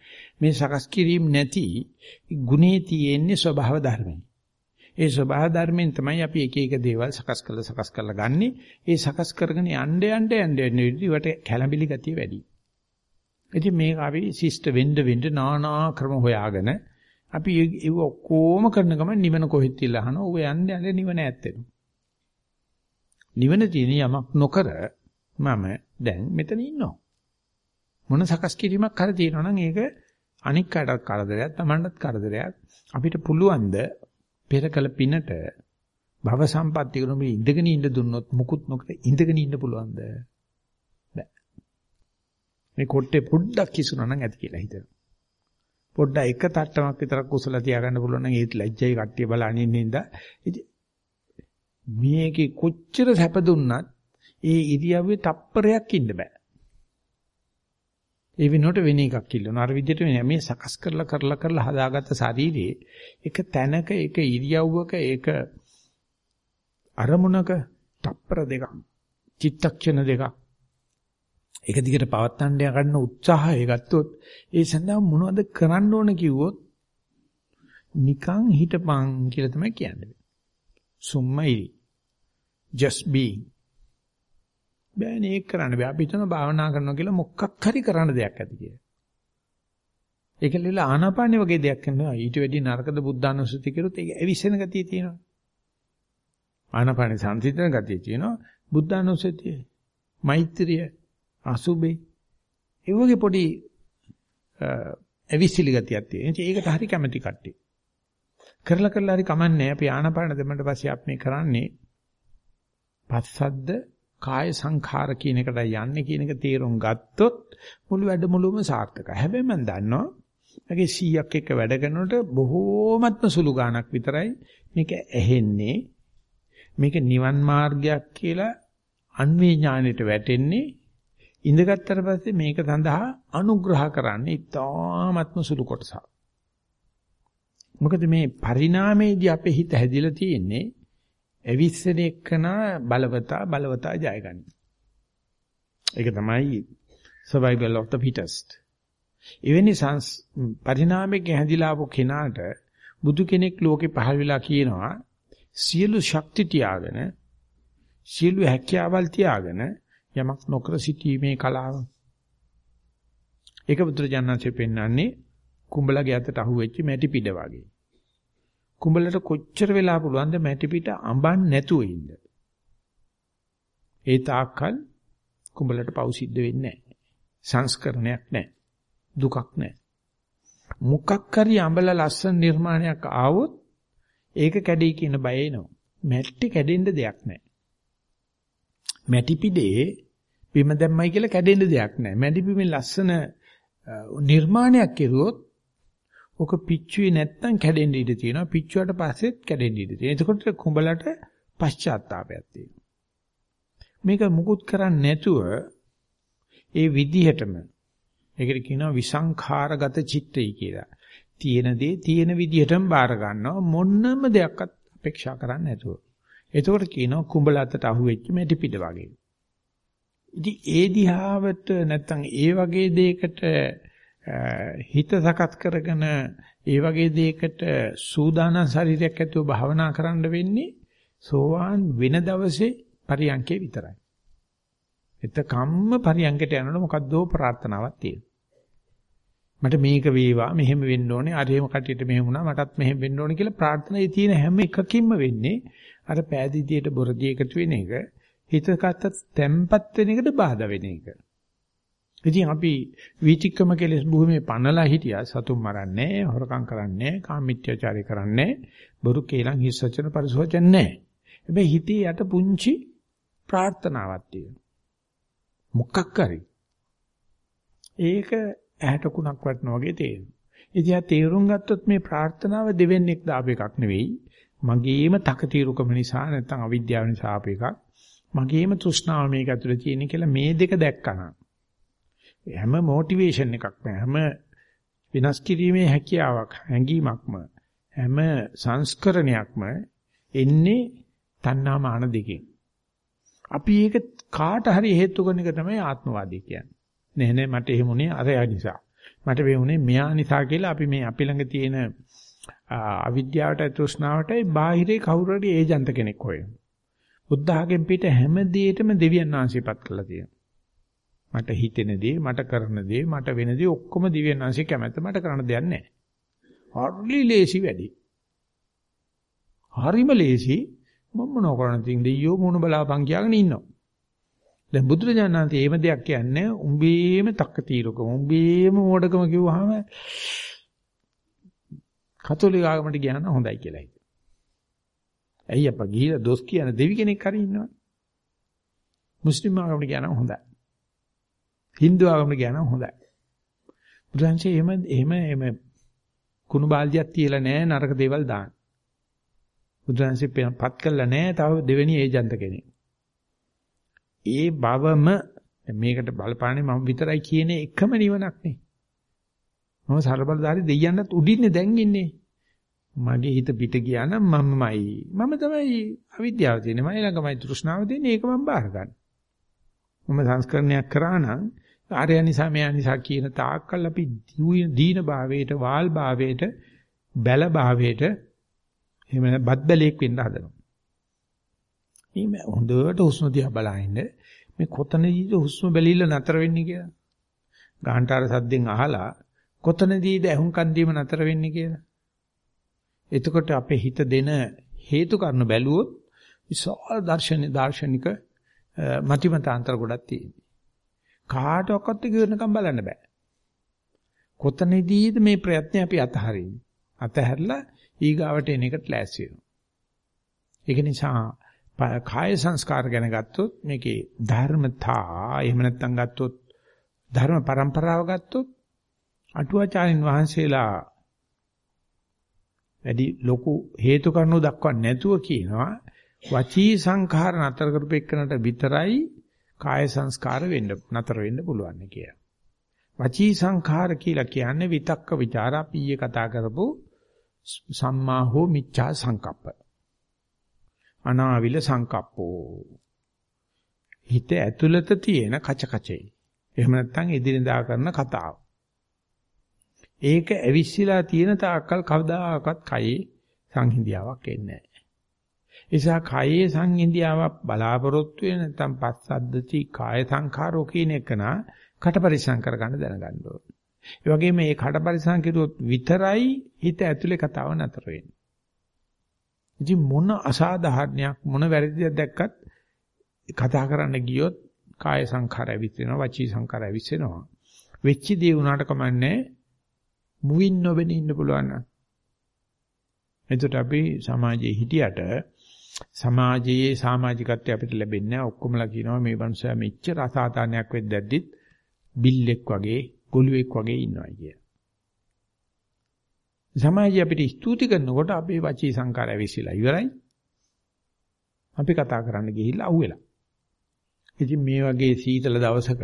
මේ සකස් කිරීම නැති ගුණේ තියෙන්නේ ස්වභාව ධර්මයි. ඒ ස්වභාව ධර්මයෙන් තමයි අපි එක එක දේවල් සකස් කරලා සකස් කරලා ගන්නෙ. ඒ සකස් කරගෙන යන්න යන්න යන්න යන්න ඉවට කැළඹිලි ගතිය වැඩි. ඉතින් මේක අපි ශිෂ්ට වෙන්න වෙන්න නානා ක්‍රම හොයාගෙන අපි ඒව ඔක්කොම කරන ගමන් නිවන කොහෙද කියලා අහනවා. ඌ යන්න යන්න නිවන ඇත්තෙනවා. නිවන තියෙන යමක් නොකර මම දැන් මෙතන ඉන්නවා. මොන සකස් කිරීමක් කර තියෙනවා නම් ඒක අනික් කාටත් කරදරයක්, Tamanටත් කරදරයක්. අපිට පුළුවන් ද පෙර කළ පිනට භව සම්පත්තිය කරන මේ ඉඳගෙන ඉන්න දුන්නොත් මුකුත් නොකර ඉඳගෙන ඉන්න පුළුවන්ද? බෑ. මේ කොට්ටේ පොඩ්ඩක් කිසුනා නම් ඇති කියලා හිතනවා. පොඩ්ඩක් එක තට්ටමක් විතරක් කුසල තියාගන්න පුළුවන් නම් ඒත් ලැජ්ජයි කට්ටිය බලන්නේ ඉඳ. මේකේ කොච්චර සැප දුන්නත් ඒ ඉරියව්වේ තප්පරයක් ඉන්න බෑ. ඒ වෙනුවට වෙන එකක් ඉල්ලනවා. අර විදිහට මේ සකස් කරලා කරලා කරලා හදාගත්ත ශරීරයේ එක තැනක එක ඉරියව්වක එක අරමුණක තප්පර දෙකක් චිත්තක්ෂණ දෙකක් එක දිගට පවත්තන්න ගන්න උත්සාහය ගත්තොත් ඒ සඳහා මොනවද කරන්න ඕන කිව්වොත් නිකන් හිටපන් කියලා තමයි කියන්නේ. සුම්මයි just being බෑනේ ඒක කරන්න බෑ. අපි හිතන භාවනා කරනවා කියලා මොකක් හරි කරන්න දෙයක් ඇති කියලා. ඒක ලියල ආනාපානෙ වගේ දෙයක් කරනවා. ඊට වැඩි නරකද බුද්ධානුස්සති කරොත් ඒක ඇවිස්සෙන ගතිය තියෙනවා. ආනාපානෙ සංසිඳන ගතිය තියෙනවා. බුද්ධානුස්සතිය, මෛත්‍රිය, අසුබේ. ඒ වගේ පොඩි ඇවිස්සිලි ගතියක් තියෙනවා. ඒකට හරි කැමැති කට්ටිය. කරලා කරලා හරි කමන්නේ. අපි ආනාපාන දෙමන්ට පස්සේ අපි මේ කරන්නේ පස්සද්ද කාය සංඛාර කියන එකට යන්නේ කියන එක තේරුම් ගත්තොත් මුළු වැඩමුළුවම සාර්ථකයි. හැබැයි මම දන්නවා මගේ 100ක් එක්ක වැඩ කරනකොට බොහෝමත්ම සුළු ගාණක් විතරයි මේක ඇහෙන්නේ. මේක නිවන් මාර්ගයක් කියලා අන්වේ ඥානෙට වැටෙන්නේ ඉඳගත්තර පස්සේ මේක සඳහා අනුග්‍රහ කරන්නේ ඉතාමත්ම සුළු කොටසක්. මොකද මේ පරිණාමයේදී අපේ හිත හැදිලා තියෙන්නේ ඇවිස්සෙන එක්කන බලවතා බලවතා ජයගනි. ඒක තමයි survival of the fittest. එවැනි සංස් පරිණාමයේ හැදිලා ආපු කෙනාට බුදු කෙනෙක් ලෝකේ පහළ වෙලා කියනවා සියලු ශක්ති තියාගෙන සියලු හැකියාවල් තියාගෙන යමක් නොකර සිටීමේ කලාව. ඒක බුදුරජාණන්සේ පෙන්වන්නේ කුඹලගේ අතට අහුවෙච්ච මැටි පිට වගේ. කුඹලට කොච්චර වෙලා පුළුවන්ද මැටි පිට අඹන් නැතුව ඉන්න. ඒ තාක්කල් කුඹලට පව් සිද්ධ වෙන්නේ නැහැ. සංස්කරණයක් නැහැ. දුකක් නැහැ. මුකක් හරි අඹල ලස්සන නිර්මාණයක් ආවොත් ඒක කැඩේ කියන බය එනවා. මැටි කැඩෙන්න දෙයක් නැහැ. මැටි පිටේ බිම දැම්මයි කියලා කැඩෙන්න දෙයක් නැහැ. මැටි බිමේ ලස්සන නිර්මාණයක් කෙරුවොත් ඔක පිච්චුවේ නැත්තම් කැඩෙන්න ඉඩ තියෙනවා. පිච්චුවට පස්සෙත් කැඩෙන්න ඉඩ තියෙනවා. එතකොට කුඹලට පශ්චාත්තාවයක් තියෙනවා. මේක මුකුත් කරන්නේ නැතුව ඒ විදිහටම ඒකට කියනවා විසංඛාරගත චිත්තය කියලා. තියෙන දේ තියෙන විදිහටම බාර ගන්නවා මොන්නම දෙයක්වත් අපේක්ෂා කරන්නේ නැතුව. එතකොට කියනවා කුඹලතට අහුවෙච්ච මැටි පිට වගේ. ඉතින් ඒ දිහාවට නැත්තම් ඒ වගේ දෙයකට හිත සකස් කරගෙන ඒ වගේ දෙයකට සූදානම් ශරීරයක් ඇතුව භාවනා කරන්න වෙන්නේ සෝවාන් වෙන දවසේ පරියන්කේ විතරයි. එතකම්ම පරියන්කට යනකොට මොකද්දෝ ප්‍රාර්ථනාවක් තියෙනවා. මට මේක වේවා මෙහෙම වෙන්න ඕනේ අර එහෙම කටියට මෙහෙම වුණා මටත් මෙහෙම වෙන්න ඕනේ කියලා ප්‍රාර්ථනාවේ තියෙන හැම එකකින්ම වෙන්නේ අර පෑදීදියට බොරදී එකතු වෙන එක හිතකට තැම්පත් වෙන එකට බාධා වෙන එක. ඉතින් අපි වීතික්කම කෙලස් භූමියේ පනලා හිටියා සතුන් මරන්නේ හොරකම් කරන්නේ කාමීත්‍යචාරය කරන්නේ බොරු කේලම් හිස් වචන පරිසෝචන නැහැ. හැබැයි හිතේ යට පුංචි ප්‍රාර්ථනාවක් තියෙනවා. මොකක් කරි. ඒක ඇහැට කුණක් වටනවා වගේ තේරෙනවා. ඉතින් ආ තේරුම් ගත්තොත් මේ ප්‍රාර්ථනාව දෙවෙන්නේක් දාප එකක් නෙවෙයි. මගේම තකතිරුකම නිසා නැත්නම් අවිද්‍යාව නිසා ආප එකක්. මගේම තෘෂ්ණාව මේක ඇතුලේ තියෙන කියලා මේ දෙක දැක්කනම් හැම මොටිවේෂන් එකක්ම හැම විනාශ කිරීමේ හැකියාවක් හැඟීමක්ම හැම සංස්කරණයක්ම එන්නේ තණ්හා මාන දෙකෙන්. අපි ඒක කාට හරි හේතු කරන එක තමයි ආත්මවාදී කියන්නේ. නෑ නෑ මට එහෙමුනේ අරයා නිසා. මට වෙුනේ මෙයා නිසා කියලා අපි මේ අපි ළඟ තියෙන අවිද්‍යාවට තෘෂ්ණාවටයි බාහිරේ කවුරු හරි ඒජන්ත කෙනෙක් හොයනවා. බුද්ධ ආගම පිට හැම දෙයකම දෙවියන් වහන්සේපත් කළා තියෙනවා. මට හිතෙන දේ, මට කරන දේ, මට වෙන දේ ඔක්කොම දිව්‍යන් වහන්සේ කැමැත්ත මට කරන්න දෙයක් නැහැ. හරි ලේසි වැඩි. හරිම ලේසි මම මොනව කරන්නේ තින් දෙයියෝ මොන බලාපන් කියාගෙන ඉන්නවා. දැන් බුදුරජාණන් වහන්සේ එහෙම දෙයක් කියන්නේ උඹේම තක්ක తీරකම උඹේම ඕඩකම කිව්වහම කතෝලික ආගමට ගියා නම් හොඳයි කියලා හිතුවා. ඇයි අප්පා ගිහිලා දොස් කියන දෙවි කෙනෙක් හරි ඉන්නවනේ. මුස්ලිම් ආගමට ගියා නම් හොඳයි. Hindu ආගමට ගියා නම් හොඳයි. බුදුන්සේ එහෙම එහෙම එහෙම කුණු බාල්දියක් තියලා නැහැ නරක දේවල් දාන්න. බුදුන්සේ පත් කළා නැහැ තව දෙවෙනි ඒජන්ත කෙනෙක්. ඒ බවම මේකට බලපාන්නේ මම විතරයි කියන එකම නිවනක් නේ. මම ਸਰබලධාරි දෙයියන්වත් උඩින්නේ දැන් ඉන්නේ. මගේ හිත පිට ගියා නම් මමමයි. මම තමයි අවිද්‍යාව තියෙන්නේ. මම ළඟමයි තෘෂ්ණාව තියෙන්නේ. ඒක මම බාර ගන්න. මම සංස්කරණයක් කරා නම් ආර්ය නිසා මෙයා නිසා කියන තාක්කල් අපි දීන භාවයට, වාල් භාවයට, බැල භාවයට එහෙම බත් බැලේක් වෙන්න හදනවා. මේ හොඳට හුස්ම දිහා බලහින්න මේ කොතනදීද හුස්ම බැලිල්ල නතර වෙන්නේ කියලා. ගාහන්ටාර සද්දෙන් අහලා කොතනදීද අහුම්කන් දීම නතර වෙන්නේ කියලා. එතකොට අපේ හිත දෙන හේතු කාරණ බැලුවොත් විශාල දර්ශන දාර්ශනික මතිමතාන්තර ගොඩක් තියෙනවා. කාටවත් කිව්වනකම් බලන්න බෑ. කොතනදීද මේ ප්‍රයත්න අපි අතහරින්නේ? අතහැරලා ඊගාවට එන එකට ලෑස්ති වෙනවා. ඒක නිසා කාය සංස්කාර ගැන ගත්තොත් මේකේ ධර්මතා එහෙම නැත්නම් ගත්තොත් ධර්ම પરම්පරාව ගත්තොත් අටුවාචාරින් වහන්සේලා වැඩි ලොකු හේතු කාරණු දක්වන්නේ නැතුව කියනවා වචී සංඛාර නතර කරපෙන්නට විතරයි කාය සංස්කාර වෙන්න නතර වෙන්න පුළුවන් කියලා. වචී සංඛාර කියලා කියන්නේ විතක්ක ਵਿਚාර අපි ඊයේ කතා කරපු සම්මා හෝ මිච්ඡා සංකප්ප. අනාවිල සංකප්පෝ. හිත ඇතුළත තියෙන කච කචේ. එහෙම නැත්නම් එදිනදා කරන කතාව. ඒක ඇවිස්සලා තියෙන තාක්කල් කවදාකවත් කයේ සංහිඳියාවක් එන්නේ නැහැ. නිසා කයේ සංහිඳියාවක් බලාපොරොත්තු වෙන නැත්නම් පස්සද්දති කාය සංඛාරෝ කියන එක නා කට පරිසම් කරගන්න දැනගන්න ඕනේ. ඒ වගේම මේ කට පරිසම් කෙරුවොත් විතරයි හිත ඇතුලේ කතාව නතර වෙන්නේ. ඉතින් මොන අසාධාරණයක් මොන වැරදියක් දැක්කත් කතා කරන්න ගියොත් කාය සංඛාර ඇවිස්සෙනවා වචී සංඛාර ඇවිස්සෙනවා. වෙච්ච දේ උනාට කමන්නේ මුවින් නොබෙන ඉන්න පුළුවන් නම්. එතකොට අපි සමාජයේ හිටියට සමාජයේ සමාජිකත්වය අපිට ලැබෙන්නේ නැහැ. ඔක්කොමලා කියනවා මේ මනුස්සයා මෙච්චර අසාධාරණයක් වෙද්දැද්දිත් බිල්ලෙක් වගේ ගොළුෙක් වගේ ඉන්නවා කිය. සමාජය අපිට ස්තුති කරනකොට අපේ වචී සංකාරය විශ්ිලා ඉවරයි. අපි කතා කරන්න ගිහිල්ලා අහුවෙලා. ඉතින් මේ වගේ සීතල දවසක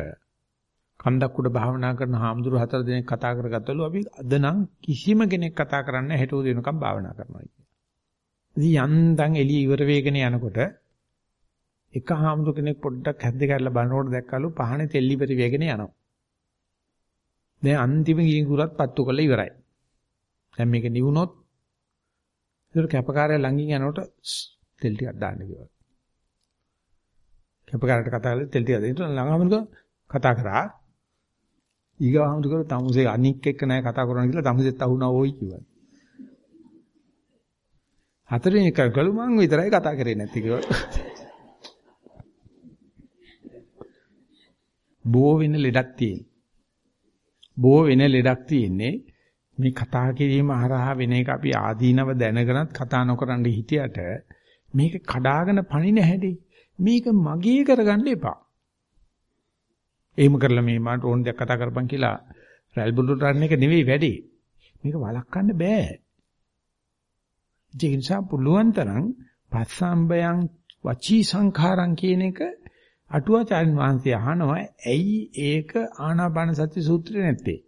කන්දක් උඩ භාවනා කරන හාමුදුරු හතර දෙනෙක් කතා කරගත්තලු අපි අද නම් කිසිම කෙනෙක් කතා කරන්නේ හෙට උදේ වෙනකම් භාවනා කරනවා කියලා. ඉතින් යන්තම් එළිය ඉවර වෙගෙන යනකොට එක හාමුදුර කෙනෙක් පොඩ්ඩක් හැද්ද කරලා බලනකොට දැක්කලු පහනේ තෙල් ඉවර වෙගෙන යනවා. දැන් අන්තිම ගිනිගුරත් පත්තු කරලා ඉවරයි. දැන් මේක නිවුනොත් ඒක කැපකාරය ළඟින් යනකොට තෙල් ටිකක් දාන්න කිව්වා. කැපකාරට කතා කරලා තෙල් ටික දෙන්න ළඟම කතා කරා. ඊගාවහමතු කර තමුසේ අනික් එක්ක නෑ කතා කරන්න කියලා තමුසෙත් අහුණා ඕයි කිව්වා. හතරෙනි කල්කලු මං විතරයි කතා කරේ නැති කිව්වා. බෝ වෙන ලෙඩක් තියෙන. බෝ වෙන ලෙඩක් තියෙන්නේ මේ කතා කිරීම හරහා වෙන එක අපි ආදීනව දැනගෙනත් කතා නොකරන හිටියට මේක කඩාගෙන පණින හැටි මේක මගේ කරගන්න එපා. එහෙම කරලා මේ මට ඕන දෙයක් කතා කරපන් කියලා රැල් බුලු රන් එක නෙවෙයි වැඩි. මේක වළක්වන්න බෑ. ඒ නිසා පුළුවන් තරම් පස්සම්බයං වචී සංඛාරං කියන එක අටුවාචාර්ය වහන්සේ අහනවා ඇයි ඒක ආනාපාන සති සූත්‍රේ නැත්තේ?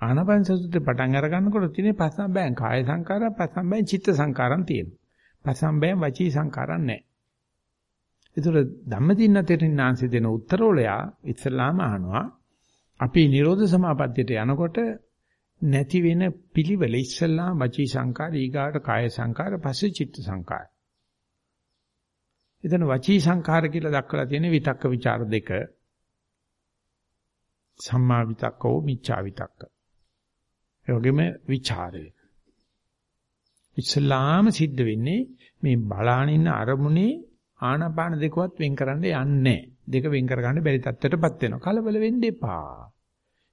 ආනාපාන සූත්‍රේ පටන් අර ගන්නකොට තියෙන පස්සම්බයං කාය සංඛාරය පස්සම්බයං චිත්ත සංඛාරම් තියෙනවා. පස්සම්බයං වචී සංඛාරම් නැහැ. ඒතර ධම්මදින්න තෙරින්නාංශي දෙන උත්තරෝලයා ඉස්ලාම අහනවා අපි නිරෝධ සමාපත්තියට යනකොට නැති වෙන පිළිවෙල ඉස්සල්ලා වචී සංකාර ඊගාට කාය සංකාර පස්සේ චිත්ත සංකාර. එතන වචී සංකාර කියලා දක්වලා තියෙන විතක්ක ਵਿਚාර දෙක. සම්මා විතක්කෝ මිච්ඡා විතක්ක. ඒ වගේම ਵਿਚාරය. ඉස්ලාම සිද්ධ වෙන්නේ මේ බලාන ඉන්න අරමුණේ ආනාපාන දෙකවත් වෙන් කරන්න යන්නේ දෙක වෙන් කරගන්න බැරි තත්ත්වයටපත් වෙනවා කලබල වෙන්න එපා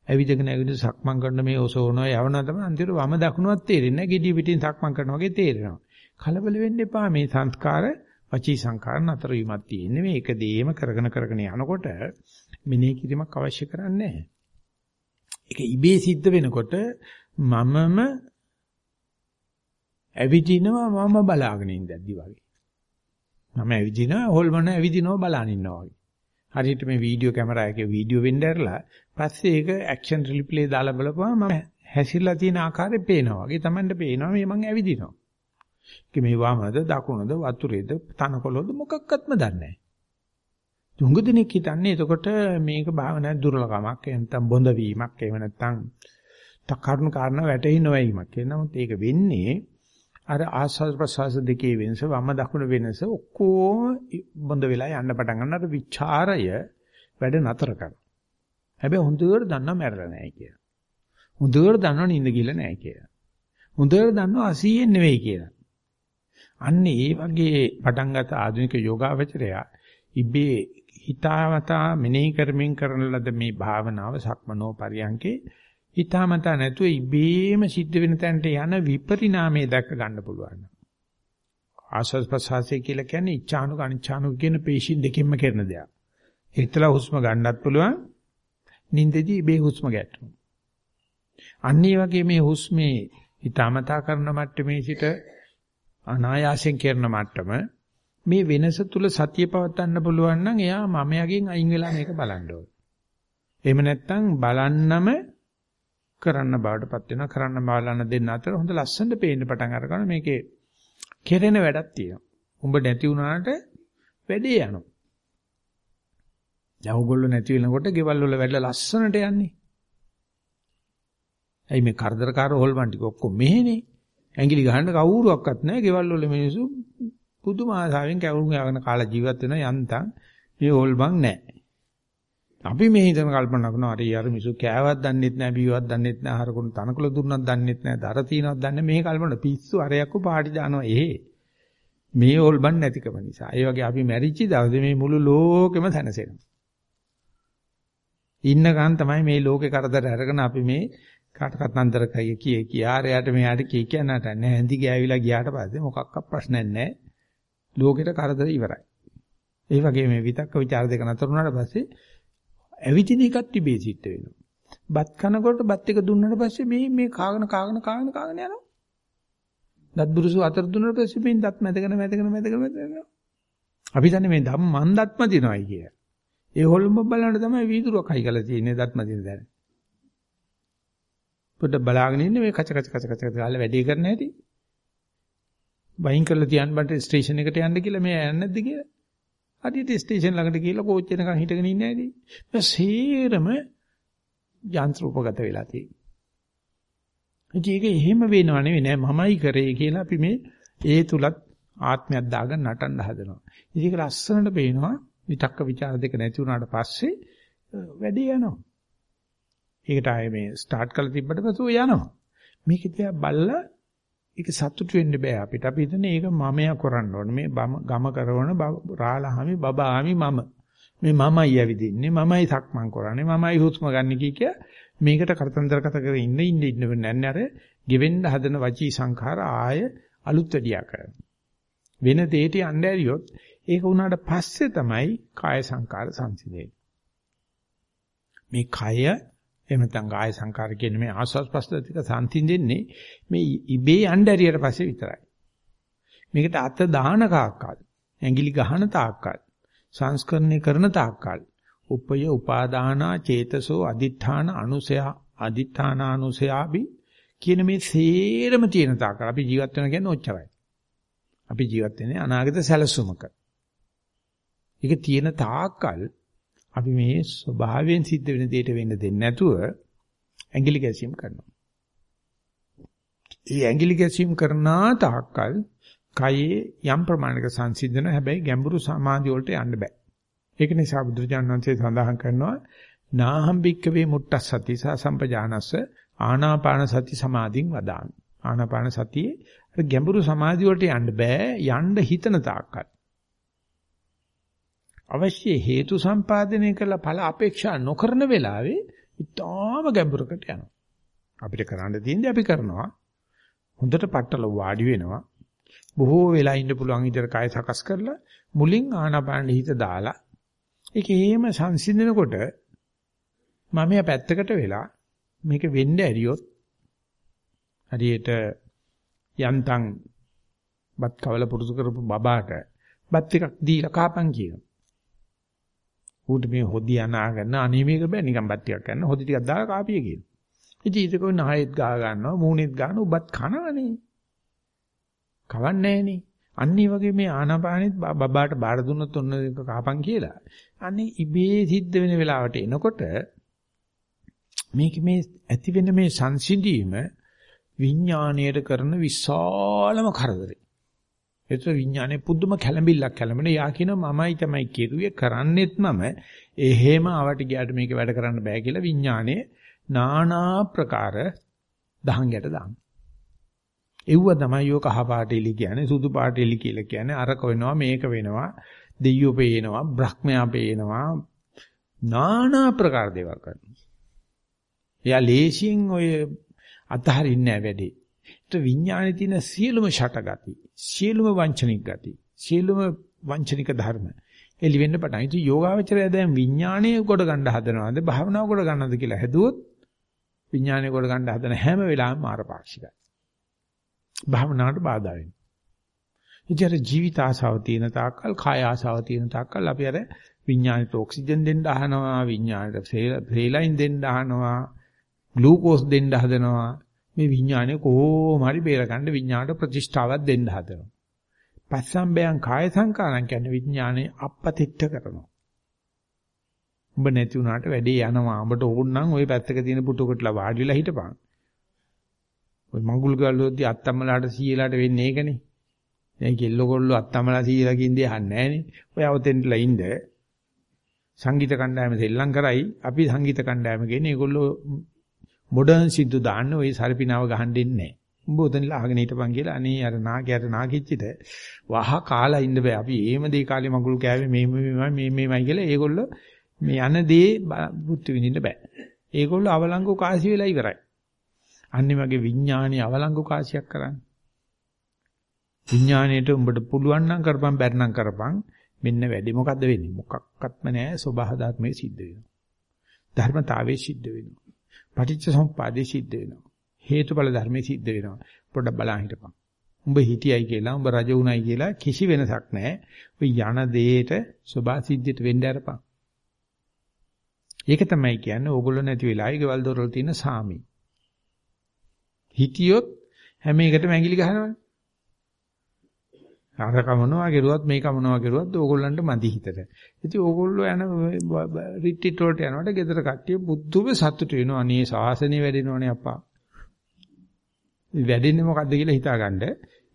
ඇවිදගෙන ඇවිද සක්මන් කරන මේ ඔසෝනෝ යවනවා තමයි අන්තිමට වම දකුණවත් තේරෙන්නේ නැහැ. gediy පිටින් සක්මන් කරනවා වගේ තේරෙනවා. කලබල වෙන්න එපා. මේ සංස්කාර වචී සංකාර නතර වීමක් තියෙන්නේ. මේ එක දෙයම කරගෙන කරගෙන යනකොට මෙනෙහි කිරීමක් අවශ්‍ය කරන්නේ නැහැ. ඒක ඉබේ සිද්ධ වෙනකොට මමම ඇවිදිනවා මම බලාගෙන ඉඳද්දි වගේ. මම ඇවිදිනවා හොල්මන ඇවිදිනවා බලන් ඉන්නවා වගේ. හරියට මේ වීඩියෝ කැමරාවකේ වීඩියෝ වෙන්න ඇරලා පස්සේ ඒක ඇක්ෂන් රිප්ලේ දාලා බලපුවම මම හැසිරලා තියෙන ආකාරය පේනවා වගේ Tamanට පේනවා මේ මං ඇවිදිනවා. ඒක මේ වමද දකුණද වතුරේද තනකොළොද මොකක්වත්ම දන්නේ නැහැ. තුඟ දිනෙක හිතන්නේ එතකොට මේක භාවනා දුර්ලභමක් එහෙම නැත්නම් බොඳ වීමක් එහෙම නැත්නම් තකරුණු කාරණා වැටහි නොවීමක්. ඒ නමුත් ඒක වෙන්නේ අර ආස්වාද ප්‍රසවාස දෙකේ වෙනස වම දකුණ වෙනස ඔක්කොම බොඳ වෙලා යන්න පටන් ගන්න අර ਵਿਚාරය වැඩ නතර කරනවා. හැබැයි හොඳට දන්නවා මැරෙලා නැහැ කියලා. හොඳට දන්නවා නිින්ද ගිහලා නැහැ කියලා. හොඳට දන්නවා අසීයෙන් නෙවෙයි කියලා. අන්න ඒ වගේ පටන් ගත ආධුනික යෝගාවචරය ඉබේ හිතාමතා මෙනෙහි කරමින් කරන ලද මේ භාවනාව සක්මනෝ පරියන්කේ හිතාමතා නැතුව ඉබේම සිද්ධ වෙන තැනට යන විපරිණාමය දැක ගන්න පුළුවන්. ආස්වාද ප්‍රසආසය කියලා කියන්නේ ඉච්ඡානුක අනිච්ඡානුක කියන පේශීන් දෙකෙන්ම කරන දෙයක්. හිතලා හුස්ම ගන්නත් පුළුවන්. නිින්දෙදී ඉබේ හුස්ම ගැටෙනවා. අන්න වගේ මේ හුස්මේ හිතාමතා කරන මට්ටමේ සිට අනායාසයෙන් කරන මට්ටම මේ වෙනස තුල සතිය පවත්වන්න පුළුවන් නම් එයා මමයාගෙන් අයින් වෙලා මේක බලන්න ඕනේ. එහෙම නැත්නම් බලන්නම කරන්න බවටපත් වෙනවා කරන්න බලන්න දෙන්න අතර හොඳ ලස්සනට පේන්න පටන් අරගන්න මේකේ කෙරෙන වැඩක් තියෙනවා. උඹ නැති වුණාට වැඩේ යනවා. දැන් ඕගොල්ලෝ නැති වෙනකොට ගෙවල් වල වැඩ ලස්සනට යන්නේ. ඇයි මේ කරදරකාර හොල්මන් ටික ඔක්කොම මෙහෙනේ. ඇඟිලි ගහන්න කවුරුවක්වත් නැහැ. ගෙවල් වල මිනිස්සු පුදුම ආසාවෙන් කැවුම් යවන කාලා ජීවත් වෙන යන්තම් මේ හොල්මන් නැහැ. අපි මේ හිතන කල්පනා කරනවා අර යාර මිසු කෑවත් දන්නෙත් නැහැ බීවත් දන්නෙත් නැහැ හරකුණ තනකොළ දුන්නත් දන්නෙත් නැහැ දර තියනවත් දන්නේ මේ කල්පන පිස්සු අරයක්ක පාටි දානවා එහෙ මේ ඕල්බන් නැතිකම නිසා ඒ වගේ අපි මැරිච්ච දවසේ මේ මුළු ලෝකෙම සැනසෙනවා ඉන්න ගමන් තමයි මේ ලෝකේ කරදර අරගෙන අපි මේ කාට කතන්දර කයි කියේ කියාරයට මෙයාට කී කියන්නට නැහැ හැඳි ගෑවිලා ගියාට පස්සේ මොකක්වත් ප්‍රශ්නයක් නැහැ ලෝකෙට කරදර ඉවරයි ඒ වගේ මේ විතක්ක ਵਿਚාර දෙක නතර වුණාට පස්සේ ඇවිදින එකත් තිබේ සිද්ධ වෙනවා. බත් කනකොට බත් එක දුන්නාට පස්සේ මේ මේ කාගෙන කාගෙන කාගෙන කාගෙන යනවා. දත් බුරුසු අතර දුන්නාට පස්සේ මේ දත් මැදගෙන මැදගෙන මැදගෙන මැදගෙන අපි දන්නේ මේ ධම් මන් දත්ම දිනවයි කිය. ඒ හොල්ම බලන්න තමයි වීදුරුවක් හයි කරලා තියෙන්නේ දත්ම දින දැන. පොඩ්ඩ බලාගෙන ඉන්න මේ කච කච කච කච ගාලා වැඩේ කරන්න ඇති. වයින් කරලා තියන්න බන්ට ස්ටේෂන් එකට යන්න කියලා මේ යන්නේ නැද්ද කියලා. හරියට ස්ටේෂන් ළඟට ගිහලා කෝච් එකක හිටගෙන ඉන්නේ නැති. මේ සේරම යන්ත්‍ර උපගත වෙලා තියෙන්නේ. ඒක එහෙම වෙනව නෙවෙයි නෑ මමයි කරේ කියලා අපි මේ ඒ තුලත් ආත්මයක් දාගෙන නටන්න හදනවා. ඉතින් ඒක ලස්සනට පේනවා විතක්ක ਵਿਚාර දෙක නැති වුණාට පස්සේ වැඩේ යනවා. ඒකට ආයේ මේ ස්ටාර්ට් කරලා තිබ්බට පස්සේ යනවා. මේක දිහා බල්ලා ඒක සතුටු වෙන්න බෑ අපිට. අපි හිතන්නේ ඒක මමයා කරන්න ඕනේ. මේ ගම කරවන රාලහාමි බබාමි මම. මේ මමයි ඇවිදින්නේ මමයි සක්මන් කරන්නේ මමයි හුස්ම ගන්න කී කිය මේකට කරතන්දර කතා කරගෙන ඉන්න ඉන්න ඉන්න නැන්නේ අර ගෙවෙන්න හදන වචී සංඛාර ආය අලුත් වැඩියා කරනවා. වෙන දෙයකට යන්න ඇරියොත් ඒක උනාට පස්සේ තමයි කාය සංකාර සංසිඳෙන්නේ. මේ කය එහෙම නැත්නම් කාය සංකාර කියන්නේ මේ ආස්වාස් ප්‍රස්තුතික සංසිඳෙන්නේ මේ ඉබේ යන්න ඇරියට පස්සේ විතරයි. මේකට අත දාන කාක්කල් ඇඟිලි ගහන තාක්කල් සංස්කරණය කරන තාක්කල් උපය උපාදානා චේතසෝ අදිඨාන අනුසය අදිඨානානුසයාබි කියන මේ සේරම තියෙන තාක්කල් අපි ජීවත් වෙන කියන්නේ ඔච්චරයි. අපි ජීවත් වෙන්නේ අනාගත සැලසුමක. ඒක තියෙන තාක්කල් අපි මේ ස්වභාවයෙන් සිද්ධ වෙන දෙයට වෙන්න දෙන්නේ නැතුව ඇඟිලි ගැසීම් කරනවා. ඒ ඇඟිලි ගැසීම් කරනා තාක්කල් කයේ යම් ප්‍රමාණයක සංසිඳන හැබැයි ගැඹුරු සමාධිය වලට යන්න බෑ. ඒක නිසා බුදුරජාණන් වහන්සේ සඳහන් කරනවා නාහම්බික්ක වේ මුට්ටස්සති සා සම්පජානස්ස ආනාපාන සති සමාධින් වදාමි. ආනාපාන සතියේ අර ගැඹුරු සමාධිය වලට යන්න බෑ යන්න හිතන තාක්කල්. අවශ්‍ය හේතු සම්පාදනය කරලා ඵල අපේක්ෂා නොකරන වෙලාවේ ඉතාම ගැඹුරකට යනවා. අපිට කරන්න තියෙන්නේ අපි කරනවා. හොඳට පట్టල වාඩි වෙනවා. බොහෝ වෙලා ඉන්න පුළුවන් විදිහට කය සකස් කරලා මුලින් ආනාපාන හිත දාලා ඒක එහෙම සංසිඳනකොට මම යා පැත්තකට වෙලා මේක වෙන්න ඇරියොත් හරියට යන්තම් බත් කවල පුරුදු කරපු බබාට බත් ටිකක් දීලා කාපන් කියනවා. ඌට මේ හොදි අනාගන්න අනේ මේක බෑ නිකන් බත් ටිකක් ගන්න හොදි ටිකක් දාලා කාපිය කියනවා. ඉතින් ඒක නහයෙත් ගා ගන්නවා මූණෙත් ගන්න උබත් කනවනේ. කවන්නේ නෑනේ. අන්නේ වගේ මේ ආනාපානෙත් බබාට බාර දුන්නොත් ඔන්න කාපන් කියලා. අනේ ඉබේ සිද්ධ වෙන වෙලාවට එනකොට මේක මේ ඇති වෙන මේ සංසිඳීම විඥාණයට කරන විශාලම කරදරේ. ඒතර විඥානේ පුදුම කැළඹිල්ලක් කැළඹෙන. යා කියනවා මමයි තමයි කෙරුවේ කරන්නෙත් මම. එහෙම ආවට ගියාට මේක වැඩ කරන්න බෑ කියලා විඥානේ নানা ප්‍රකාර දහංගයට දානවා. එව්ව තමයි යෝ කහ පාට එලි කියන්නේ සුදු පාට එලි කියලා කියන්නේ අරක වෙනවා මේක වෙනවා දෙයියෝ පේනවා බ්‍රහ්මයා පේනවා নানা ප්‍රකාර දේවල් කරනවා. එයා ලේසියෙන් ඔය අතහරින්නේ නැහැ වැඩේ. ඒත් විඥානයේ තියෙන සියලුම ෂටගති, සියලුම වංචනික ගති, සියලුම වංචනික ධර්ම එලි වෙන්න පටන්. ඉතින් යෝගාවචරය දැන් විඥානයේ කොට ගන්න හදනවාද, භාවනාව කොට ගන්නවද කියලා හැදුවොත් විඥානයේ කොට ගන්න හදන හැම වෙලාවෙම මාරපාක්ෂිකයි. භාවනාවට බාධා වෙනවා. ඉතින් අර ජීවිත ආසාව තියෙන තාක්කල්, කාය ආසාව තියෙන තාක්කල් අපි අර විඥාණයට ඔක්සිජන් දෙන්න අහනවා, විඥාණයට සේලයින් දෙන්න අහනවා, ග්ලූකෝස් දෙන්න හදනවා. මේ විඥානය කොහොම හරි බේරගන්න විඥාණයට ප්‍රතිෂ්ඨාවක් දෙන්න හදනවා. පස්සම්බයං කාය සංකාරම් කියන්නේ විඥානේ අපපතිට්ඨ කරනවා. උඹ නැති වුණාට වැඩේ යනවා. උඹට ඕන නම් ওই පැත්තක තියෙන පුටුකටලා වාඩිලා හිටපන්. ওই මඟුල් ගල්ලෝද්දි අත්තම්මලාට සීයලාට වෙන්නේ ඒකනේ. දැන් කෙල්ල කොල්ල අත්තම්මලා සීයලා කින්දේ අහන්නේ නැහනේ. ඔය අවතෙන්ටලා ඉන්න සංගීත කණ්ඩායම සෙල්ලම් කරයි අපි සංගීත කණ්ඩායම කියන්නේ ඒගොල්ලෝ මොඩර්න් සිද්දු දාන්න ওই සර්පිනාව ගහන්න දෙන්නේ නැහැ. උඹ උතනලා අහගෙන හිටපන් කියලා අනේ අර නාගයට නාගිච්චිට වහ කාලා ඉන්න බෑ. අපි එහෙම දේ කාලේ මඟුල් කෑවේ මේ මේ මේ මේමයි කියලා ඒගොල්ලෝ මේ යන දේ බුද්ධ විඳින්න බෑ. ඒගොල්ලෝ අවලංගු කාසි වෙලා ඉවරයි. අන්නේ වගේ විඥානීය අවලංගු කාසියක් කරන්නේ. විඥාණයට උඹට පුළුවන් නම් කරපන් බැරි නම් කරපන් මෙන්න වැඩි මොකද්ද වෙන්නේ මොකක්වත්ම නැහැ සබහා ධර්මයේ සිද්ධ වෙනවා ධර්මතාවයේ සිද්ධ වෙනවා පටිච්ච සමුප්පාදයේ සිද්ධ වෙනවා. හේතුඵල ධර්මයේ සිද්ධ වෙනවා. පොඩ්ඩක් බලන් හිටපන්. උඹ හිටියයි කියලා උඹ රජ වුණයි කියලා කිසි වෙනසක් නැහැ. ඔය යන දෙයට සබහා සිද්ධියට වෙන්න අරපන්. ඒක තමයි කියන්නේ ඕගොල්ලෝ නැති වෙලාවයි ගෙවල් දොරවල් තියෙන සාමි. හිටියොත් හැම එකටම ඇඟිලි ගහනවනේ. අර කමනවා කෙරුවත් මේ කමනවා කෙරුවත් ඕගොල්ලන්ට මදි හිතට. ඉතින් ඕගොල්ලෝ යන රිට්‍රීට් වලට යනකොට ගෙදර කට්ටිය බුද්ධුම සතුටු වෙනවා. අනේ ශාසනය වැඩෙනවනේ අප්පා. වැඩෙන්නේ මොකද්ද කියලා හිතාගන්න.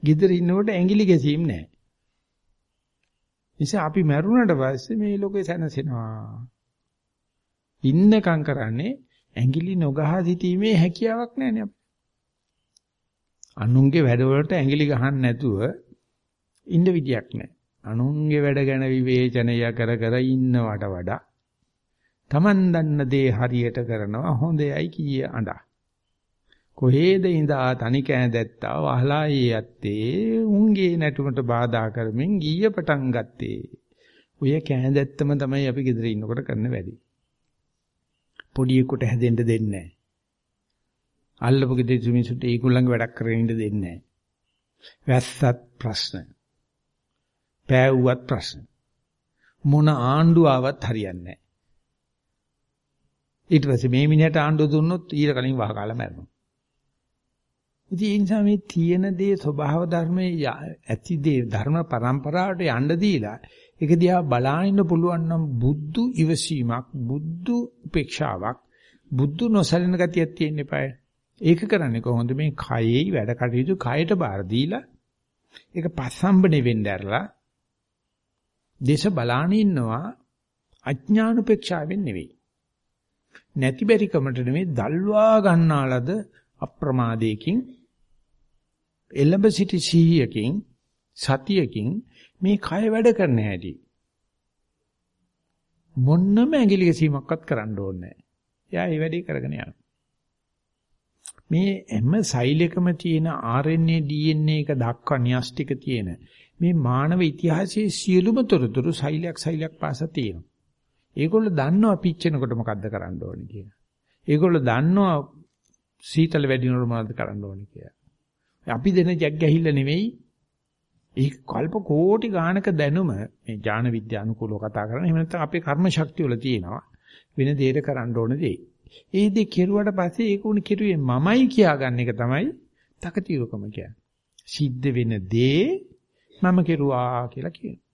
ගෙදර ඉන්නකොට ඇඟිලි ගැසීම් නැහැ. නිසා අපි මැරුණට පස්සේ මේ ලෝකේ සැනසෙනවා. ඉන්නකම් කරන්නේ ඇඟිලි නොගහ සිටීමේ හැකියාවක් නැහැ නේ අනුන්ගේ වැඩවලට ඇඟිලි ගහන්න නැතුව ඉන්න විදියක් නැහැ. අනුන්ගේ වැඩ ගැන විවේචනය කර කර ඉන්නවට වඩා Taman දන්න දේ හරියට කරනවා හොඳයි කීය අඬා. කොහේද ඉඳා තනි කෑදැත්තා වහලා යත්තේ උන්ගේ නැටුමට බාධා කරමින් ගීය පටන් ගත්තේ. ඔය කෑදැත්තම තමයි අපි ගෙදර ඉන්නකොට කරන වැඩි. පොඩි එකට හැදෙන්න දෙන්නේ නැහැ. අල්ලපු ගෙදර මිනිසුන්ට ඒගොල්ලන්ගේ වැඩක් කරගෙන ඉන්න දෙන්නේ නැහැ. වැස්සත් ප්‍රශ්න. පෑවුවත් ප්‍රශ්න. මොන ආණ්ඩුව ආවත් හරියන්නේ නැහැ. ඊට පස්සේ මේ මිනිහට ආණ්ඩුව දුන්නොත් ඊට කලින් වහකාලා මැරෙනවා. ඉතින් ඒ නිසා මේ තියෙන දේ ස්වභාව ධර්මයේ ඇති දේ ධර්ම પરම්පරාවට යන්න දීලා ඒක දිහා බලාගෙන පුළුවන් නම් බුද්ධ ඉවසීමක් බුද්ධ උපේක්ෂාවක් බුද්ධ නොසලින ගතියක් තියෙන්න eBay. ඒක කරන්නේ කොහොමද මේ කයෙහි වැඩ කටයුතු කයට බාර දීලා ඒක පස්සම්බනේ වෙන්න ඇරලා දේශ බලාන ඉන්නවා අඥානුපේක්ෂාවෙන් නෙවෙයි. නැති බැරි කමට නෙවෙයි දල්වා ගන්නාලද අප්‍රමාදයකින් එළඹ සිටි සිහියකින් සතියකින් මේ කය වැඩ කරන්න හැටි මොන්නම ඇඟිලි ගැසීමක්වත් කරන්න ඕනේ නැහැ. එයා ඒ වැඩේ කරගෙන යනවා. මේ හැම සෛලයකම තියෙන RNA DNA එක දක්වා න්‍යෂ්ටික තියෙන මේ මානව ඉතිහාසයේ සියලුම තොරතුරු සෛලයක් සෛලයක් පාසා තියෙනවා. ඒගොල්ලෝ දන්නවා පිච්චෙනකොට මොකද්ද කරන්න ඕනේ කියලා. ඒගොල්ලෝ දන්නවා සීතල වැඩි වෙනකොට මොනවද කරන්න ඕනේ කියලා. අපි දෙන ජග් ගැහිල්ල නෙවෙයි ඒ කල්ප කෝටි ගානක දැනුම මේ ඥාන විද්‍යානුකූලව කතා කරන්නේ. එහෙම නැත්නම් අපේ කර්ම ශක්තිය වල තියෙනවා. වෙන දෙයක කරන්න ඕන දේ. ඒ දේ කෙරුවට පස්සේ ඒක උණ කෙරුවේ මමයි කියාගන්න එක තමයි තකතිරකම කියන්නේ. සිද්ධ වෙන දේ මම කෙරුවා කියලා කියනවා.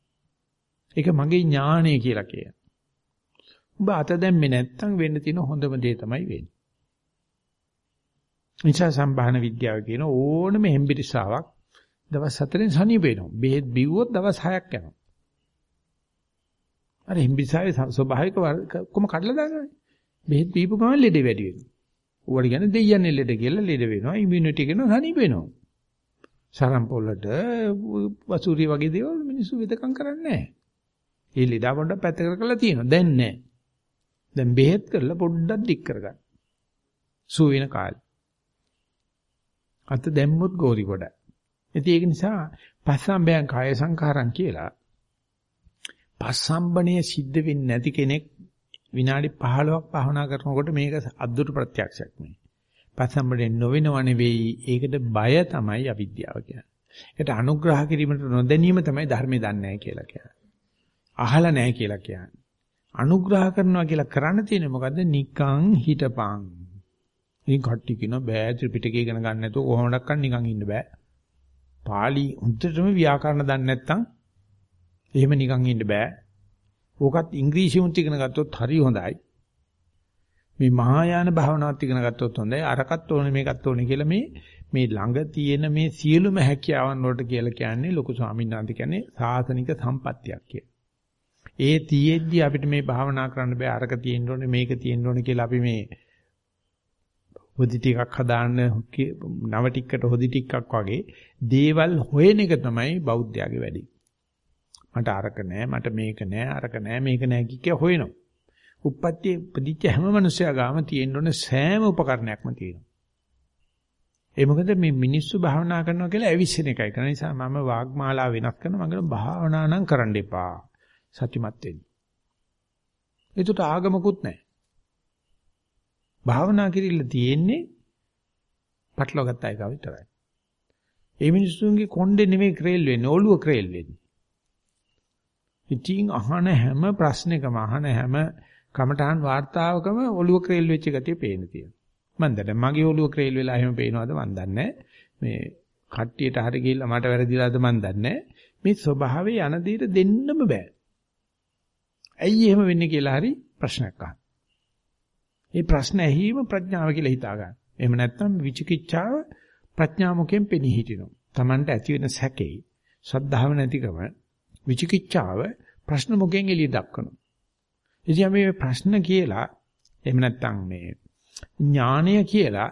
ඒක මගේ ඥානය කියලා කියනවා. ඔබ අත දැම්මේ නැත්තම් වෙන්න තියෙන හොඳම දේ තමයි වෙන්නේ. නිසා සම්භාහන විද්‍යාව කියන ඕනම හෙම්බිරිසාවක් දවස් 4ෙන් සනීප වෙනවා. බෙහෙත් බිව්වොත් දවස් 6ක් යනවා. අර හෙම්බිරිසාවේ ස්වභාවික කොම කඩලා දානවානේ. බෙහෙත් බීපු ගමන් ලෙඩ වැඩි වෙනවා. ඌවට කියන්නේ දෙයියන්නේ ලෙඩ කියලා ලෙඩ වෙනවා. ඉමුනිටි කියනවා සනීප වෙනවා. සරම්පොල්ලට වසූරිය වගේ දේවල් මිනිස්සු වෙදකම් කරන්නේ නැහැ. ඒ ලෙඩා පොඩ්ඩක් පැත්තකට කරලා තියෙනවා. දැන් නැහැ. දැන් බෙහෙත් කරලා පොඩ්ඩක් දික් කරගන්න. සුව වෙන කාලේ. අත දැම්මොත් ගෝරි කොට. ඉතින් ඒක නිසා පස්සම්බයං කාය සංඛාරම් කියලා පස්සම්බණිය සිද්ධ වෙන්නේ නැති කෙනෙක් විනාඩි 15ක් භාවනා කරනකොට මේක අද්දුට ප්‍රත්‍යක්ෂයක් නේ. පස්සම්බණේ නොවෙනව නෙවෙයි ඒකට බය තමයි අවිද්‍යාව කියන්නේ. ඒකට අනුග්‍රහ කිරීමට නොදැනීම තමයි ධර්මයේ දන්නේ නැහැ කියලා කියන්නේ. අහලා නැහැ කියලා කියන්නේ. අනුග්‍රහ කරනවා කියලා කරන්න තියෙන්නේ මොකද්ද? නිකං හිටපං. ඉතින් කට්ටි කියන බෑ ත්‍රිපිටකය ඉගෙන ගන්න නැතුව කොහොමඩක්වත් නිකන් ඉන්න බෑ. පාලි උන්ටම ව්‍යාකරණ දන්නේ නැත්නම් එහෙම නිකන් ඉන්න බෑ. ඕකත් ඉංග්‍රීසිමුත් ඉගෙන ගත්තොත් හරි හොඳයි. මේ මහායාන භාවනාවත් ඉගෙන ගත්තොත් හොඳයි. අරකට ඕනේ මේකත් ඕනේ කියලා මේ මේ ළඟ තියෙන මේ සියලුම හැකියාවන් වලට කියලා කියන්නේ ලොකු ස්වාමීන් වහන්සේ කියන්නේ සාසනික සම්පත්තියක් කියලා. ඒ තියෙද්දි අපිට මේ භාවනා කරන්න බෑ අරක තියෙන්න ඕනේ මේක තියෙන්න ඕනේ කියලා අපි මේ හොදි ටිකක් හදාන්න නව ටිකකට හොදි ටිකක් වගේ දේවල් හොයන එක තමයි බෞද්ධයාගේ වැඩි. මට අරක නෑ මට මේක නෑ අරක නෑ මේක නෑ කිය හොයනවා. උප්පත්ති ප්‍රතිච්ඡ හැම මිනිසයා ගාම තියෙන්න ඕනේ සෑම උපකරණයක්ම තියෙනවා. ඒ මොකද මේ මිනිස්සු භාවනා කරනවා කියලා ඇවිස්සෙන එකයි. ඒ නිසා මම වාග්මාලා වෙනස් කරනවා මම භාවනා නම් කරන්න එපා. සත්‍යමත් වෙන්න. ඒකට ආගමකුත් නැහැ. භාවනා කිරිල්ල තියෙන්නේ පටලවා ගත්ත එක විතරයි. ඒ මිනිස්සුන්ගේ කොණ්ඩේ නෙමෙයි ක්‍රේල් වෙන්නේ ඔළුව ක්‍රේල් වෙන්නේ. ඉතින් අහන හැම ප්‍රශ්නයකම අහන හැම කමඨාන් වාර්තාවකම ඔළුව ක්‍රේල් වෙච්ච ගතිය පේන තියෙනවා. මන් දන්නේ මගේ ඔළුව ක්‍රේල් වෙලා එහෙම පේනවද මන් දන්නේ මේ කට්ටියට හරි ගිහිල්ලා මට වැරදිලාද මන් දන්නේ මේ ස්වභාවයේ යන දෙයට දෙන්නම බෑ. ඇයි එහෙම වෙන්නේ කියලා හරි ප්‍රශ්නයක් අහන්න. මේ ප්‍රශ්න ඇහිීම ප්‍රඥාව කියලා හිතා ගන්න. එහෙම නැත්නම් විචිකිච්ඡාව ප්‍රඥා මුඛයෙන් පෙනී හිටිනවා. Tamanට ඇති වෙන සැකේ, ශ්‍රද්ධාව නැතිකම, විචිකිච්ඡාව ප්‍රශ්න මුඛයෙන් එළිය දක්වනවා. ඉතින් මේ ප්‍රශ්න කියලා එහෙම නැත්නම් මේ ඥානය කියලා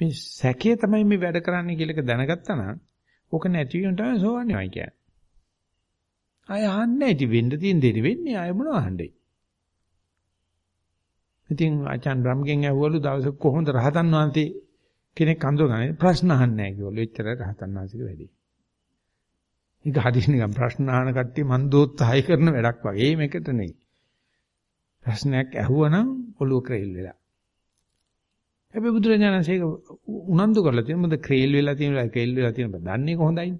මේ සැකේ තමයි මේ වැඩ කරන්නේ කියලා එක දැනගත්තා නම් ඕක නැති වෙන තමයි සෝවන්නේ වයි කියන්නේ. අය අහන්නේ ඉතින් වෙන්න තියෙන දෙයක් වෙන්නේ අය මොනව අහන්නේ. ඉතින් ආචාන් රම්ගෙන් ඇහුවලු දවසක කොහොමද රහතන් වහන්සේ කෙනෙක් අඳුරගන්නේ ප්‍රශ්න අහන්නේ නැහැ කිව්වලු. එච්චර රහතන් වහන්සේගේ වැඩි. ඒක හදිස්සි නිකන් ප්‍රශ්න අහන කට්ටිය මන් දෝත්සහය කරන වැඩක් වගේ. මේකට නෙයි. ප්‍රශ්නයක් ඇහුවනම් ඔළුව ක්‍රේල් වෙලා. හැබැයි බුදුරජාණන්සේ උනන්දු කරලා තියෙන මොකද ක්‍රේල් වෙලා තියෙන වෙලාව ක්‍රේල් වෙලා තියෙන බව දන්නේ කොහොඳයි.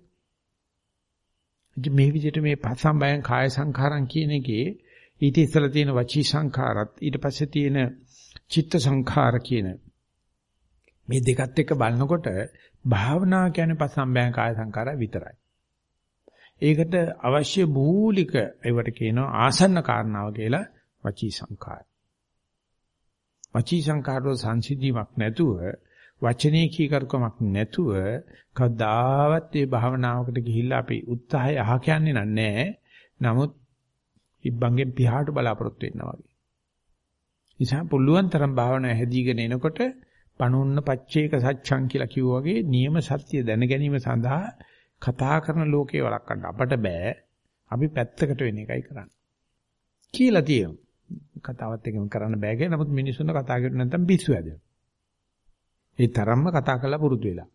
ඉතින් මේ විදිහට මේ පස්සම්බයං කාය සංඛාරම් කියන එකේ ඊට ඉස්සලා තියෙන වචී සංඛාරත් ඊට පස්සේ තියෙන චිත්ත සංඛාර කියන මේ දෙකත් එක්ක බලනකොට භාවනා කියන්නේ පස්සම්බයං කාය සංඛාරය විතරයි. ඒකට අවශ්‍ය මූලික ඒවට කියනවා ආසන්න කාරණාව කියලා වචී සංඛාර. වචී සංඛාරවල සංසිද්ධියක් නැතුව වචනේ කීකරකමක් නැතුව කවදාවත් මේ භාවනාවකට ගිහිල්ලා අපි උත්සාහය අහ කියන්නේ නැහැ. නමුත් ඉබ්බන්ගෙන් පියාට බලාපොරොත්තු වෙනවා වගේ. නිසා පුළුවන් තරම් භාවනාව හැදීගෙන එනකොට පණුන්න පච්චේක සත්‍යං කියලා කිව්වා වගේ නියම සත්‍ය දැන ගැනීම සඳහා කතා කරන ලෝකේ වළක්වන්න අපට බෑ. අපි පැත්තකට වෙන එකයි කරන්නේ. කියලා තියෙනවා. කතාවත් එකම කරන්න බෑ කියලා. නමුත් මිනිස්සුන්ව කතා කරුවේ නැත්නම් පිස්සු හැදෙනවා. ඒ තරම්ම කතා කරලා පුරුදු වෙලා.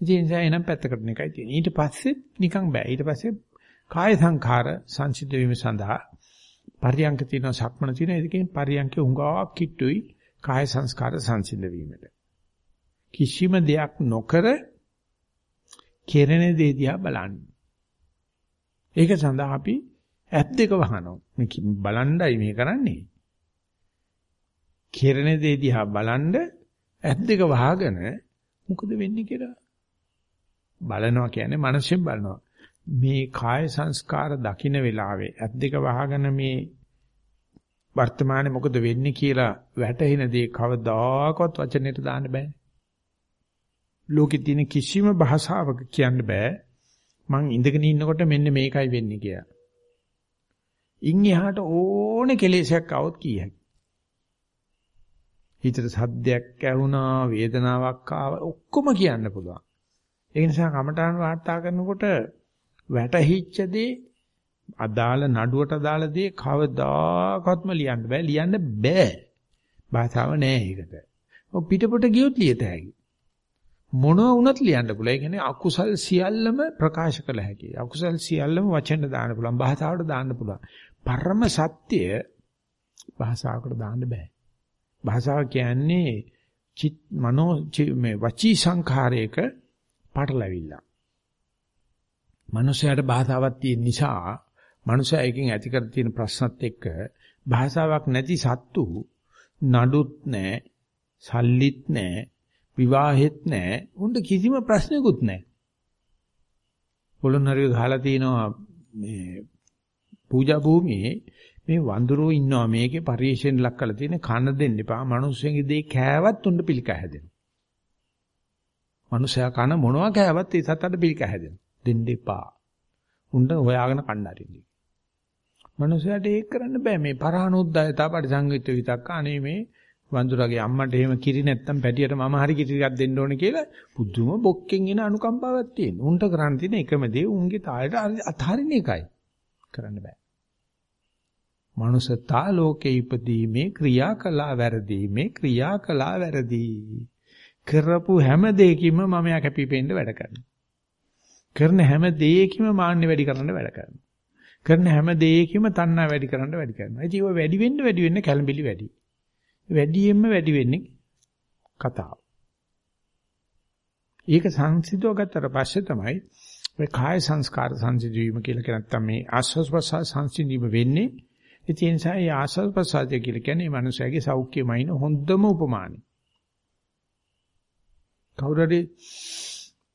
ඉතින් ඒ නිසා එනම් පැත්තකට එකයි තියෙන්නේ. ඊට පස්සේ නිකන් බෑ. ඊට පස්සේ කාය සංඛාර සංසිද්ධ වීම සඳහා පරියංක තියෙන සක්මන තියෙන එකකින් පරියංකේ උඟා කිට්ටුයි කාය සංස්කාර සංසිද්ධ වීමට. කිසිම දෙයක් නොකර කෙරෙන දේ දිහා බලන්නේ. ඒක සඳහා අපි ඇත් දෙක වහනවා. මේ බලණ්ඩයි මේ කරන්නේ. කෙරෙන දේ දිහා බලන්ඩ ඇත් දෙක වහගෙන මොකද වෙන්නේ කියලා බලනවා කියන්නේ මනසෙන් බලනවා. මේ කාය සංස්කාර දකින්න වෙලාවේ ඇත් දෙක වහගෙන මේ වර්තමානයේ මොකද වෙන්නේ කියලා වැටහෙන දේ කවදාකවත් වචනෙට දාන්න බෑ. ලෝකේ තියෙන කිසිම භාෂාවක කියන්න බෑ මං ඉඳගෙන ඉන්නකොට මෙන්න මේකයි වෙන්නේ කියලා. ඉන් එහාට ඕනේ කෙලෙසයක් આવොත් කීයයි. හිතට සද්දයක් ඇහුණා වේදනාවක් ආවා ඔක්කොම කියන්න පුළුවන්. ඒ නිසා කමඨාන් වාර්තා කරනකොට වැටහිච්ච දේ අදාළ නඩුවට අදාළ දේ කවදාකවත්ම ලියන්න බෑ ලියන්න බෑ. භාෂාව නෑ ඒකට. ඔය පිටපොට ගියොත් ලියත හැකි. මොනවා වුණත් ලියන්න පුළුවන්. ඒ කියන්නේ අකුසල් සියල්ලම ප්‍රකාශ කළ හැකියි. අකුසල් සියල්ලම වචෙන්ට දාන්න පුළුවන්. භාෂාවට දාන්න පුළුවන්. පරම සත්‍ය භාෂාවකට දාන්න බෑ. භාෂාව කියන්නේ චිත් මනෝ මේ වචී සංඛාරයක පටලැවිල්ල. මනුෂයාට භාෂාවක් තියෙන නිසා මනුෂයා එකකින් ඇති කර තියෙන ප්‍රශ්නත් එක්ක භාෂාවක් නැති සත්තු නඩුත් නැහැ, සල්ලිත් නැහැ, විවාහෙත් නැහැ, උන්ට කිසිම ප්‍රශ්නකුත් නැහැ. පොළොන්නරුවේ ගහලා තිනවා මේ පූජා භූමියේ මේ වඳුරෝ ඉන්නවා මේකේ පරිශෙන් ලක් කරලා තියෙන කන දෙන්න එපා. මිනිස්සුන්ගේ දේ කෑවත් උන්න පිළිකා හැදෙනවා. මිනිසයා කන මොනවා කෑවත් ඒ සතට පිළිකා හැදෙනවා. දෙන්න එපා. උන්න හොයාගෙන කන්න අරින්නේ. මිනිසයාට ඒක කරන්න බෑ. මේ පරානුද්යතා පරිසංගිත විතක්ක අනේ මේ වඳුරගේ අම්මට එහෙම කිරි නැත්තම් පැටියට මම හරි කිරි ටිකක් දෙන්න ඕනේ කියලා පුදුම බොක්කෙන් එන අනුකම්පාවක් තියෙන. උන්ට කරන්න තියෙන එකම දේ උන්ගේ තාලෙට අතහරින එකයි. කරන්න බෑ. මනුසතා ලෝකේ ඉපදීමේ ක්‍රියා කළා වැරදීමේ ක්‍රියා කළා වැරදි. කරපු හැම දෙයකින්ම මම යා කැපිපෙන්න වැඩ කරනවා. කරන හැම දෙයකින්ම මාන්නේ වැඩි කරන්න වැඩ කරනවා. කරන හැම දෙයකින්ම තණ්හා වැඩි කරන්න වැඩි කරනවා. ඉතින් ඔය වැඩි වෙන්න වැඩි වෙන්න කැළඹිලි වැඩි. වැඩියෙන්ම වැඩි වෙන්නේ කතාව. ඒක සංසිද්ධව ගත්තට පස්සේ තමයි ඔය කාය සංස්කාර සංසිද්ධ වීම කියලා කියන නැත්තම් මේ ආස්වාස් ප්‍රසආස සංසිද්ධ වීම වෙන්නේ ඒ නිසා මේ ආස්වාද ප්‍රසාදය කියලා කියන්නේ මනුස්සයාගේ සෞඛ්‍යමයින හොඳම උපමානයි. කවුරුරි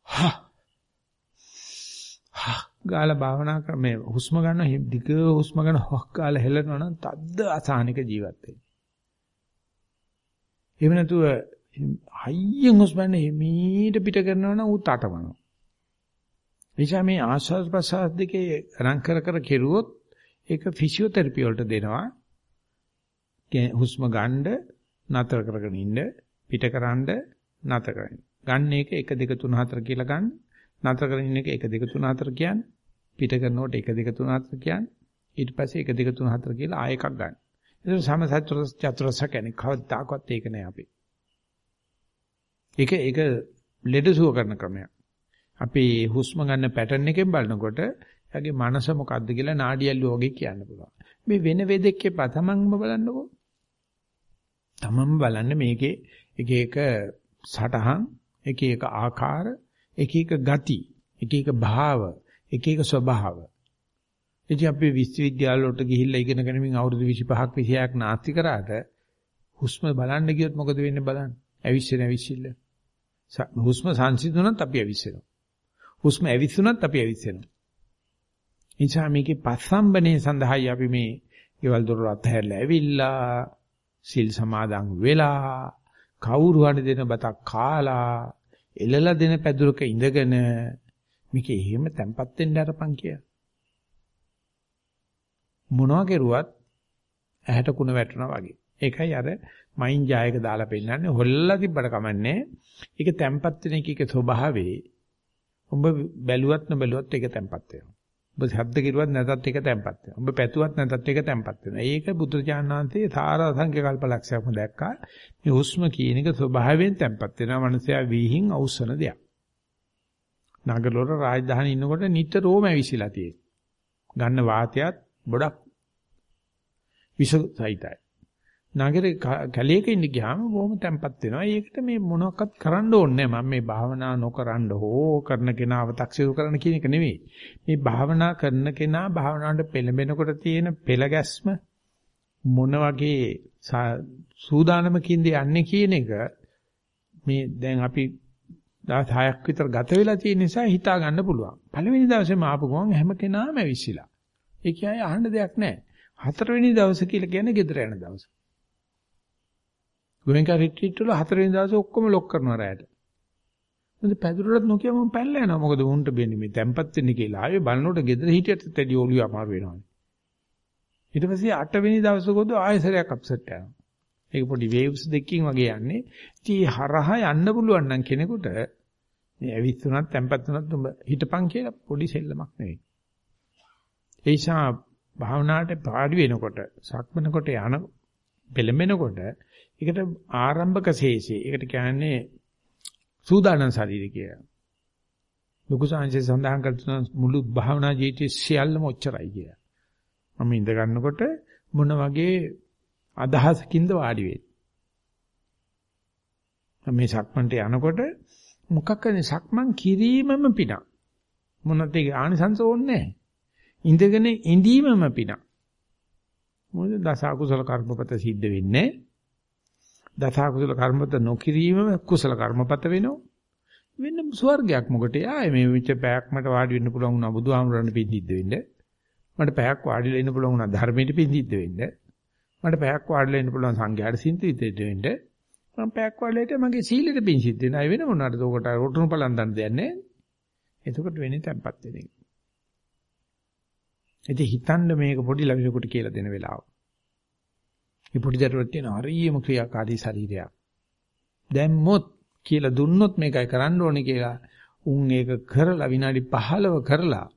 හා හා ගාලා භාවනා කර මේ හුස්ම ගන්න දිග හුස්ම ගන්න හොක් ගාලා හෙලනවා නම් තද්ද අසහනික ජීවත් වෙන්නේ. එහෙම නැතුව හයියෙන් හුස්ම ගන්න හිමීට පිට කරනවා නම් ඌ තටමනවා. එනිසා මේ ආස්වාද ප්‍රසාද දෙකේ රං කර කර කෙරුවොත් ඒක ෆිසියෝതെරපි වලට දෙනවා. හුස්ම ගන්න නතර කරගෙන ඉන්න පිටකරනද නතර කරන්න. ගන්න එක 1 2 3 4 කියලා ගන්න. නතර කරගෙන ඉන්න එක 1 2 3 4 කියන්නේ. පිට කරනකොට 1 2 3 4 කියන්නේ. ඊට පස්සේ 1 2 3 4 කියලා ආයෙ එකක් ගන්න. ඒක සමසත්‍ර චතුරස්‍ර කියන්නේ කවදාකවත් ඒක නෑ අපි. ඒක ඒක ලෙඩසුව කරන ක්‍රමයක්. අපි හුස්ම ගන්න පැටර්න් එකෙන් බලනකොට එයාගේ මනස මොකද්ද කියලා නාඩියල්ලු වගේ කියන්න පුළුවන්. මේ වෙන වෙදෙක්ගේ පතමන්ම බලන්නකෝ. තමන්ම බලන්න මේකේ එක එක සටහන්, එක එක ආකාර, එක එක ගති, එක එක භාව, එක එක ස්වභාව. ඉතින් අපි විශ්වවිද්‍යාල වලට ගිහිල්ලා ඉගෙන ගනිමින් අවුරුදු 25ක් 26ක් නාස්ති කරාට හුස්ම බලන්න ගියොත් මොකද වෙන්නේ බලන්න. ඇවිස්සෙන ඇවිස්සිල්ල. හුස්ම සංසිඳුණත් අපි ඇවිස්සෙනවා. හුස්ම ඇවිස්සුණත් අපි ඇවිස්සෙනවා. නිසා මේකේ පස්සම්බනේ සඳහායි අපි මේ ගෙවල් දොර අත්හැරලා ඇවිල්ලා සිල් සමාදන් වෙලා කවුරු හරි දෙන බතක් කාලා එළලා දෙන පැදුරක ඉඳගෙන මේක එහෙම තැම්පත් වෙන්න අරපන් කිය. මොනවා කෙරුවත් ඇහැට කුණ වැටෙනවා වගේ. ඒකයි අර මයින් ජායක දාලා පෙන්නන්නේ හොල්ලා තිබ්බට කමන්නේ. ඒක තැම්පත් වෙන එකේ ස්වභාවයේ උඹ බැලුවත් නොබැලුවත් ඒක තැම්පත් වෙනවා. ඔබ ශබ්ද කිරුවත් නැතත් ඒක තැම්පත් වෙනවා. ඔබ පැතුවත් නැතත් ඒක තැම්පත් වෙනවා. ඒක බුදුරජාණන් වහන්සේ සාර අසංඛ්‍ය කල්පලක්ෂයක්ම දැක්කා. මේ හුස්ම කියන එක ස්වභාවයෙන් තැම්පත් වෙනවා. මනුස්සයා වීහින් අවසන දෙයක්. නගරවල රාජධානි ඉන්නකොට නිතරම ඇවිසිලා තියෙනවා. ගන්න වාතයත් ගොඩක් විස සහිතයි. නගරේ කැලේක ඉන්න ගියාම බොහොම තැම්පත් වෙනවා. ඒකට මේ මොනවත් කරන්න ඕනේ නැහැ. මම මේ භාවනා නොකරන්න හෝ කරන කෙනාව තක්සේරු කරන්න කියන එක නෙවෙයි. මේ භාවනා කරන කෙනා භාවනාවට පෙළඹෙනකොට තියෙන පෙළ ගැස්ම මොන වගේ සූදානමකින්ද යන්නේ කියන එක මේ දැන් අපි දවස් 6ක් විතර ගත වෙලා තියෙන නිසා හිතා ගන්න පුළුවන්. පළවෙනි දවසේම ආපු ගමන් හැම කෙනාම ඇවිස්සিলা. ඒ කියන්නේ අහන්න දෙයක් නැහැ. හතරවෙනි දවසේ කියලා කියන්නේ ගෙදර යන දවස. ගෝයන්කා රිට්‍රීට් වල හතරවෙනි දවසේ ඔක්කොම ලොක් කරනවා රැයට. මොකද පැදුරට නොකිය මම පැනලා යනවා. මොකද උන්ට බෙන්නේ මේ තැම්පත් වෙන්නේ කියලා. ආයේ බලනකොට ගෙදර හිටියට තැඩි ඔලිය අමාරු වෙනවා. ඊට පස්සේ 8 වෙනි දවසකෝද ආයෙසරයක් අප්සෙට් යනවා. ඒක පොඩි වේව්ස් දෙකකින් වගේ යන්නේ. ඉතින් හරහා යන්න පුළුවන් නම් කෙනෙකුට මේ ඇවිස්සුණත් තැම්පත් වුණත් උඹ හිටපන් කියලා පොඩි සෙල්ලමක් නෙවෙයි. ඒ නිසා භාවනාවට පාඩි වෙනකොට සක්මනකොට යන පෙළඹෙනකොට ඒකට ආරම්භක ශේෂය. ඒකට කියන්නේ සූදානම් ශරීරය කියලා. ලොකු සංජය සඳහන් කරන මුළු භාවනා ජීවිතය සියල්ලම ඔච්චරයි කියලා. මම ඉඳ ගන්නකොට මොන වගේ අදහසකින්ද වාඩි වෙන්නේ. මේ සක්මන්ට යනකොට මොකක්ද සක්මන් කිරීමම පිනක්. මොනත් ඒක ආනිසංස ඕනේ නැහැ. ඉඳගෙන ඉඳීමම පිනක්. මොකද දස අකුසල කර්මපත සිද්ධ වෙන්නේ දස අකුසල කර්මපත නොකිරීමම කුසල කර්මපත වෙනවා. වෙන ස්වර්ගයක් මොකට ආයේ මේ විච පැයක් මට වාඩි වෙන්න පුළුවන් වුණා බුදුහාමුදුරන් පිළිද්ද වෙන්න. මට පැයක් වාඩිලා ඉන්න පුළුවන් වුණා ධර්මයට පිළිද්ද වෙන්න. මට පැයක් වාඩිලා ඉන්න පුළුවන් සංඝයාට සින්තිද්ද වෙන්න. මම පැයක් වාඩිලා මගේ සීලෙට පිං සිද්ධ වෙන අය වෙන මොනවාද? උකට රොටුණු පලන් දන්න දෙයක් නැහැ. එතකොට වෙන්නේ තැම්පත් වෙන එක. ඉතින් හිතන්න මේක පොඩි ළමයෙකුට කියලා දෙන වෙලාව. මේ පොඩි දරුවට තියෙන හරියම ක්‍රියාකාරී ශරීරයක්. දැම්මොත් කියලා දුන්නොත් මේකයි කරන්න ඕනේ කියලා උන් ඒක කරලා විනාඩි 15 කරලා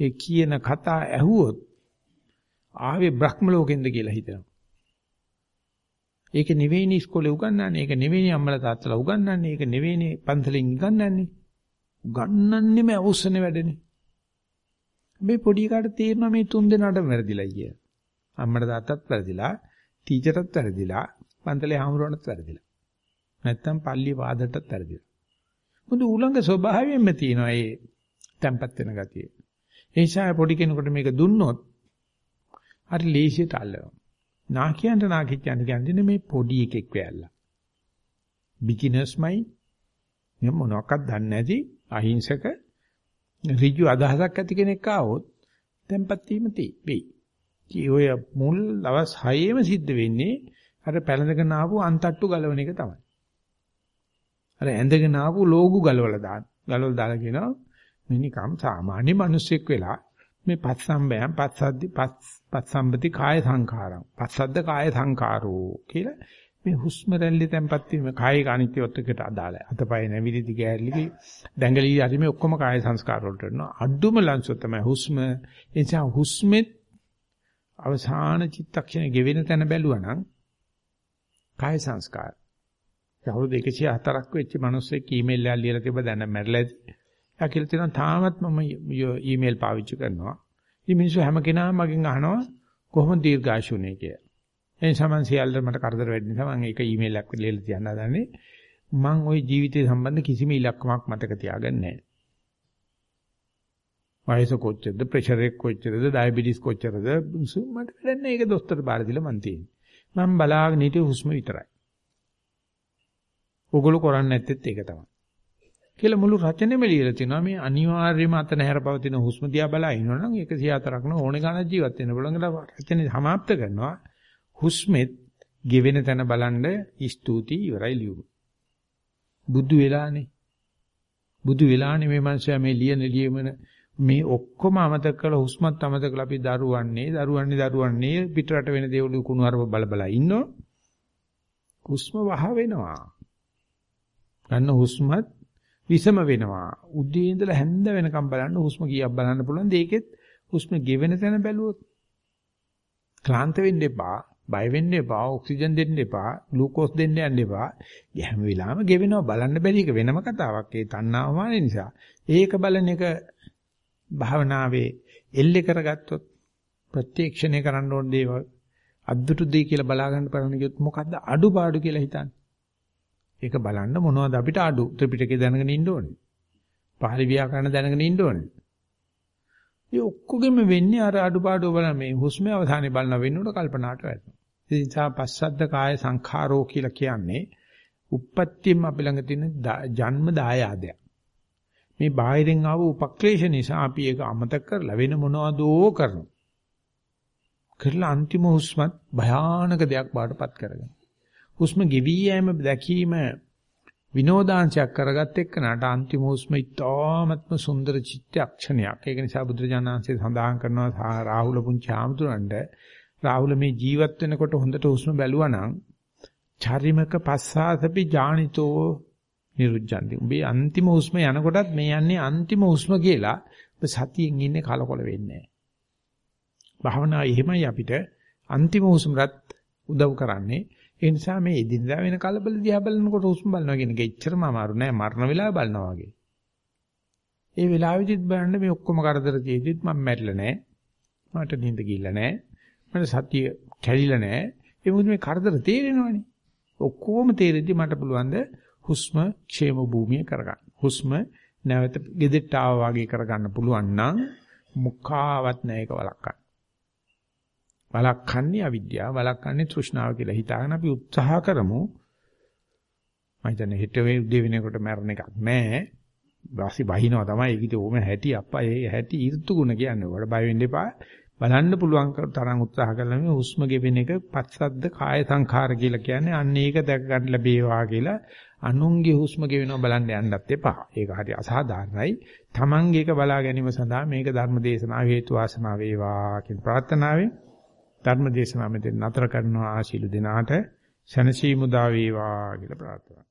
ඒ කියන කතා ඇහුවොත් ආවේ බ්‍රහ්ම ලෝකෙන්ද කියලා හිතනවා. ඒක නෙවෙයිනේ ඉස්කෝලේ උගන්වන්නේ. ඒක නෙවෙයිනේ අම්මලා තාත්තලා උගන්වන්නේ. ඒක නෙවෙයිනේ පන්සලෙන් උගන්වන්නේ. උගන්වන්නේම අවශ්‍යනේ වැඩනේ. මේ පොඩි කාට තේරෙනවා මේ තුන් දෙනාටම වැරදිලා කිය. අම්මට තාත්තත් වැරදිලා, ටීචර්ටත් වැරදිලා, පන්තලේ හාමුදුරන්ටත් වැරදිලා. නැත්තම් පල්ලි වාදටත් වැරදිලා. මුදු උලංග ස්වභාවයෙන්ම තියෙනවා මේ තැම්පත් වෙන ගතිය. ඒ නිසා පොඩි කෙනෙකුට මේක දුන්නොත් අර ලේසියට අල්ලනවා. නාකියන්ට නාකිච්චයන්ට කියන්නේ මේ පොඩි එකෙක් වෙයල්ලා. බිග්ිනර්ස් මයි මේ මොනවාක්වත් දන්නේ නැති අහිංසක ඍජු අදහසක් ඇති කෙනෙක් ආවොත් tempat වීම තියෙයි. ඔය මුල් දවස් 6ෙම සිද්ධ වෙන්නේ අර පැලඳගෙන ආපු අන්තට්ටු ගලවන එක තමයි. අර ඇඳගෙන ආපු ලෝගු ගලවලා දාන. ගලවලා දාලා කියනවා මිනිකම් සාමාන්‍ය මිනිස්සෙක් වෙලා මේ පස්සම්බයන් පස්සද්දි පස්සම්බති කාය සංඛාරම් පස්සද්ද කාය සංඛාරෝ කියලා මේ හුස්ම රැල්ල තැම්පත් වීම කායික අනිත්‍යත්වයකට අදාළයි. අතපය නැවිලි දිගෑරලි දැඟලි හරි මේ ඔක්කොම කාය සංස්කාර වලට වෙනවා. අඩුම ලංසො තමයි හුස්ම. ඒ නිසා හුස්මෙත් අවසාන චිත්තක්ෂණය ගෙවෙන තැන බැලුවා නම් කාය සංස්කාර. අවුරුදු 104ක් වෙච්ච මිනිස්සෙක් ඊමේල් එකක් ලියලා තිබ්බ දැන් මැරලා ඇති. එයා කියලා තියෙනවා තාමත් මම ඊමේල් පාවිච්චි කරනවා. ඉතින් මිනිස්සු හැම කෙනාම මගෙන් අහනවා කොහොමද දීර්ඝාෂුනේ කියලා. ඒ නිසා මම සියල්ල මට කරදර වෙන්න නිසා මම ඒක ඊමේල් එකක් ලියලා තියන්න හදන්නේ. මම ওই ජීවිතය සම්බන්ධ කිසිම ඉලක්කමක් මතක තියාගන්නේ නැහැ. වයස කොච්චරද, ප්‍රෙෂර් එක කොච්චරද, ඩයබටිස් කොච්චරද මට වැඩක් නැහැ. ඒක දොස්තර බාර දීලා මන් තියෙන්නේ. මම බලාගෙන හිටියේ හුස්ම විතරයි. ඕගොල්ලෝ කරන්නේ නැත්තේත් ඒක තමයි. කියලා මුළු රචනෙම ලියලා තිනවා මේ අනිවාර්යයෙන්ම අත නැහැර පවතින හුස්ම දිහා බලා ඉන්නවනම් 104ක් නෝ ඕනේ ගානක් ජීවත් වෙන්න පුළුවන් කියලා රචනේ සමාප්ත කරනවා. හුස්මෙත් ගෙවෙන තැන බලන්න ස්තුති ඉවරයි ලියුම. බුදු වෙලානේ. බුදු වෙලානේ මේ මනුස්සයා මේ ලියන ලියමන මේ ඔක්කොම අමතක කළ හුස්මත් අමතක කළ අපි දරුවන්නේ දරුවන්නේ දරුවන්නේ පිටරට වෙන දේවලු කුණු අරව බල බල ඉන්නෝ. හුස්ම වහ වෙනවා. ගන්න හුස්මත් විසම වෙනවා. උදේ ඉඳලා හැන්ද වෙනකම් බලන්න හුස්ම කීයක් බලන්න පුළුවන්. ඒකෙත් හුස්ම ගෙවෙන තැන බැලුවොත් ක්ලාන්ත වෙන්න එපා. බය වෙන්න එපා, ඔක්සිජන් දෙන්න එපා, ග්ලූකෝස් දෙන්න යන්න එපා. හැම වෙලාවෙම ගෙවෙනවා බලන්න බැරි එක වෙනම කතාවක්. ඒ තණ්හාවමාන නිසා. ඒක බලන එක භාවනාවේ එල්ලේ කරගත්තොත් ප්‍රත්‍යක්ෂණය කරන්න ඕන දේවල් අද්දුටු දෙය කියලා බලා ගන්න බලන කිව්වොත් මොකද්ද අඩුපාඩු කියලා හිතන්නේ. ඒක බලන්න මොනවද අපිට අඩු ත්‍රිපිටකේ දැනගෙන ඉන්න ඕනේ. පාලි ව්‍යාකරණ දැනගෙන ඉන්න ඕනේ. මේ ඔක්කොගෙම වෙන්නේ අර අඩුපාඩු බලන මේ හුස්මේ අවධානය බලන වෙන්නකොට කල්පනාට වැටෙනවා. ඒ නිසා පස්සද්ද කාය සංඛාරෝ කියලා කියන්නේ උප්පත්තියම අපි ළඟ තියෙන ජන්ම දායාදයක්. මේ බාහිරින් ආව උපක්ලේශ නිසා අපි ඒක අමතක කරලා වෙන මොනවදෝ කරනවා. කරලා අන්තිම හුස්මත් භයානක දෙයක් බාටපත් කරගන්න. හුස්ම ගෙවි යෑම දැකීම විනෝදාංශයක් කරගත් එක්කනට අන්තිම හුස්ම ඉතාමත්ම සුන්දර චිත්තක්ෂණයක්. ඒක නිසා බුදුරජාණන්සේ සඳහන් කරනවා රාහුල පුංචි ආමතුරන්ට රාහුල මේ ජීවත් වෙනකොට හොඳට හුස්ම බැලුවා නම් චරිමක පස්සාසපි ජානිතෝ නිරුද්ධන්ති. උඹේ අන්තිම හුස්ම යනකොටත් මේ යන්නේ අන්තිම හුස්ම කියලා ඔබ සතියෙන් ඉන්නේ කලකොල වෙන්නේ නැහැ. භාවනා එහෙමයි අපිට අන්තිම හුස්මරත් උදව් කරන්නේ. ඒ නිසා මේ එදිනදා වෙන කලබල දිහා බලනකොට හුස්ම බලනවා කියන එක එච්චරම අමාරු නෑ මරණ වෙලාව බලනවා වගේ. ඒ වෙලාවෙදිත් බලන්න මේ ඔක්කොම කරදර තියෙද්දිත් මම මැරිලා නෑ. මට නිින්ද ගිහිල්ලා නෑ. මට සතිය කැඩිලා නෑ. ඒ මොකද මේ කරදර තේරෙනවනේ. ඔක්කොම තේරෙද්දි මට පුළුවන් ද හුස්ම ക്ഷേම භූමිය කරගන්න. හුස්ම නැවත ගෙදෙට්ට ආවා වගේ කරගන්න පුළුවන් නම් මුඛාවත් නෑ ඒක වළක්වන්න. වළක්වන්නේ අවිද්‍යාව, වළක්වන්නේ තෘෂ්ණාව කියලා හිතාගෙන අපි උත්සාහ කරමු. මම හිතන්නේ හෙට වේ උදේ වෙනකොට මැරෙන එකක් නෑ. වාසි බහිනවා තමයි. ඒක ඉතින් ඕම හැටි අප්පා ඒ හැටි ඍතු ගුණ කියන්නේ. ඔයාලා බය වෙන්න එපා. බලන්න පුළුවන් තරම් උත්සාහ කළා මේ හුස්ම ගෙවෙන එක පස්සද්ද කාය සංඛාර කියලා කියන්නේ අන්න ඒක දැක ගන්න ලැබේවා කියලා අනුන්ගේ හුස්ම ගෙවෙනවා බලන්න යන්නත් එපා. ඒක හරි අසාධාරණයි. Tamange එක බලා ගැනීම සඳහා මේක ධර්ම දේශනාව හේතු වාසනා වේවා කියන ප්‍රාර්ථනාවෙන් ධර්ම දේශනාව මෙතන නතර කරනවා ආශිලු දිනාට සනසීමු දා වේවා කියලා ප්‍රාර්ථනා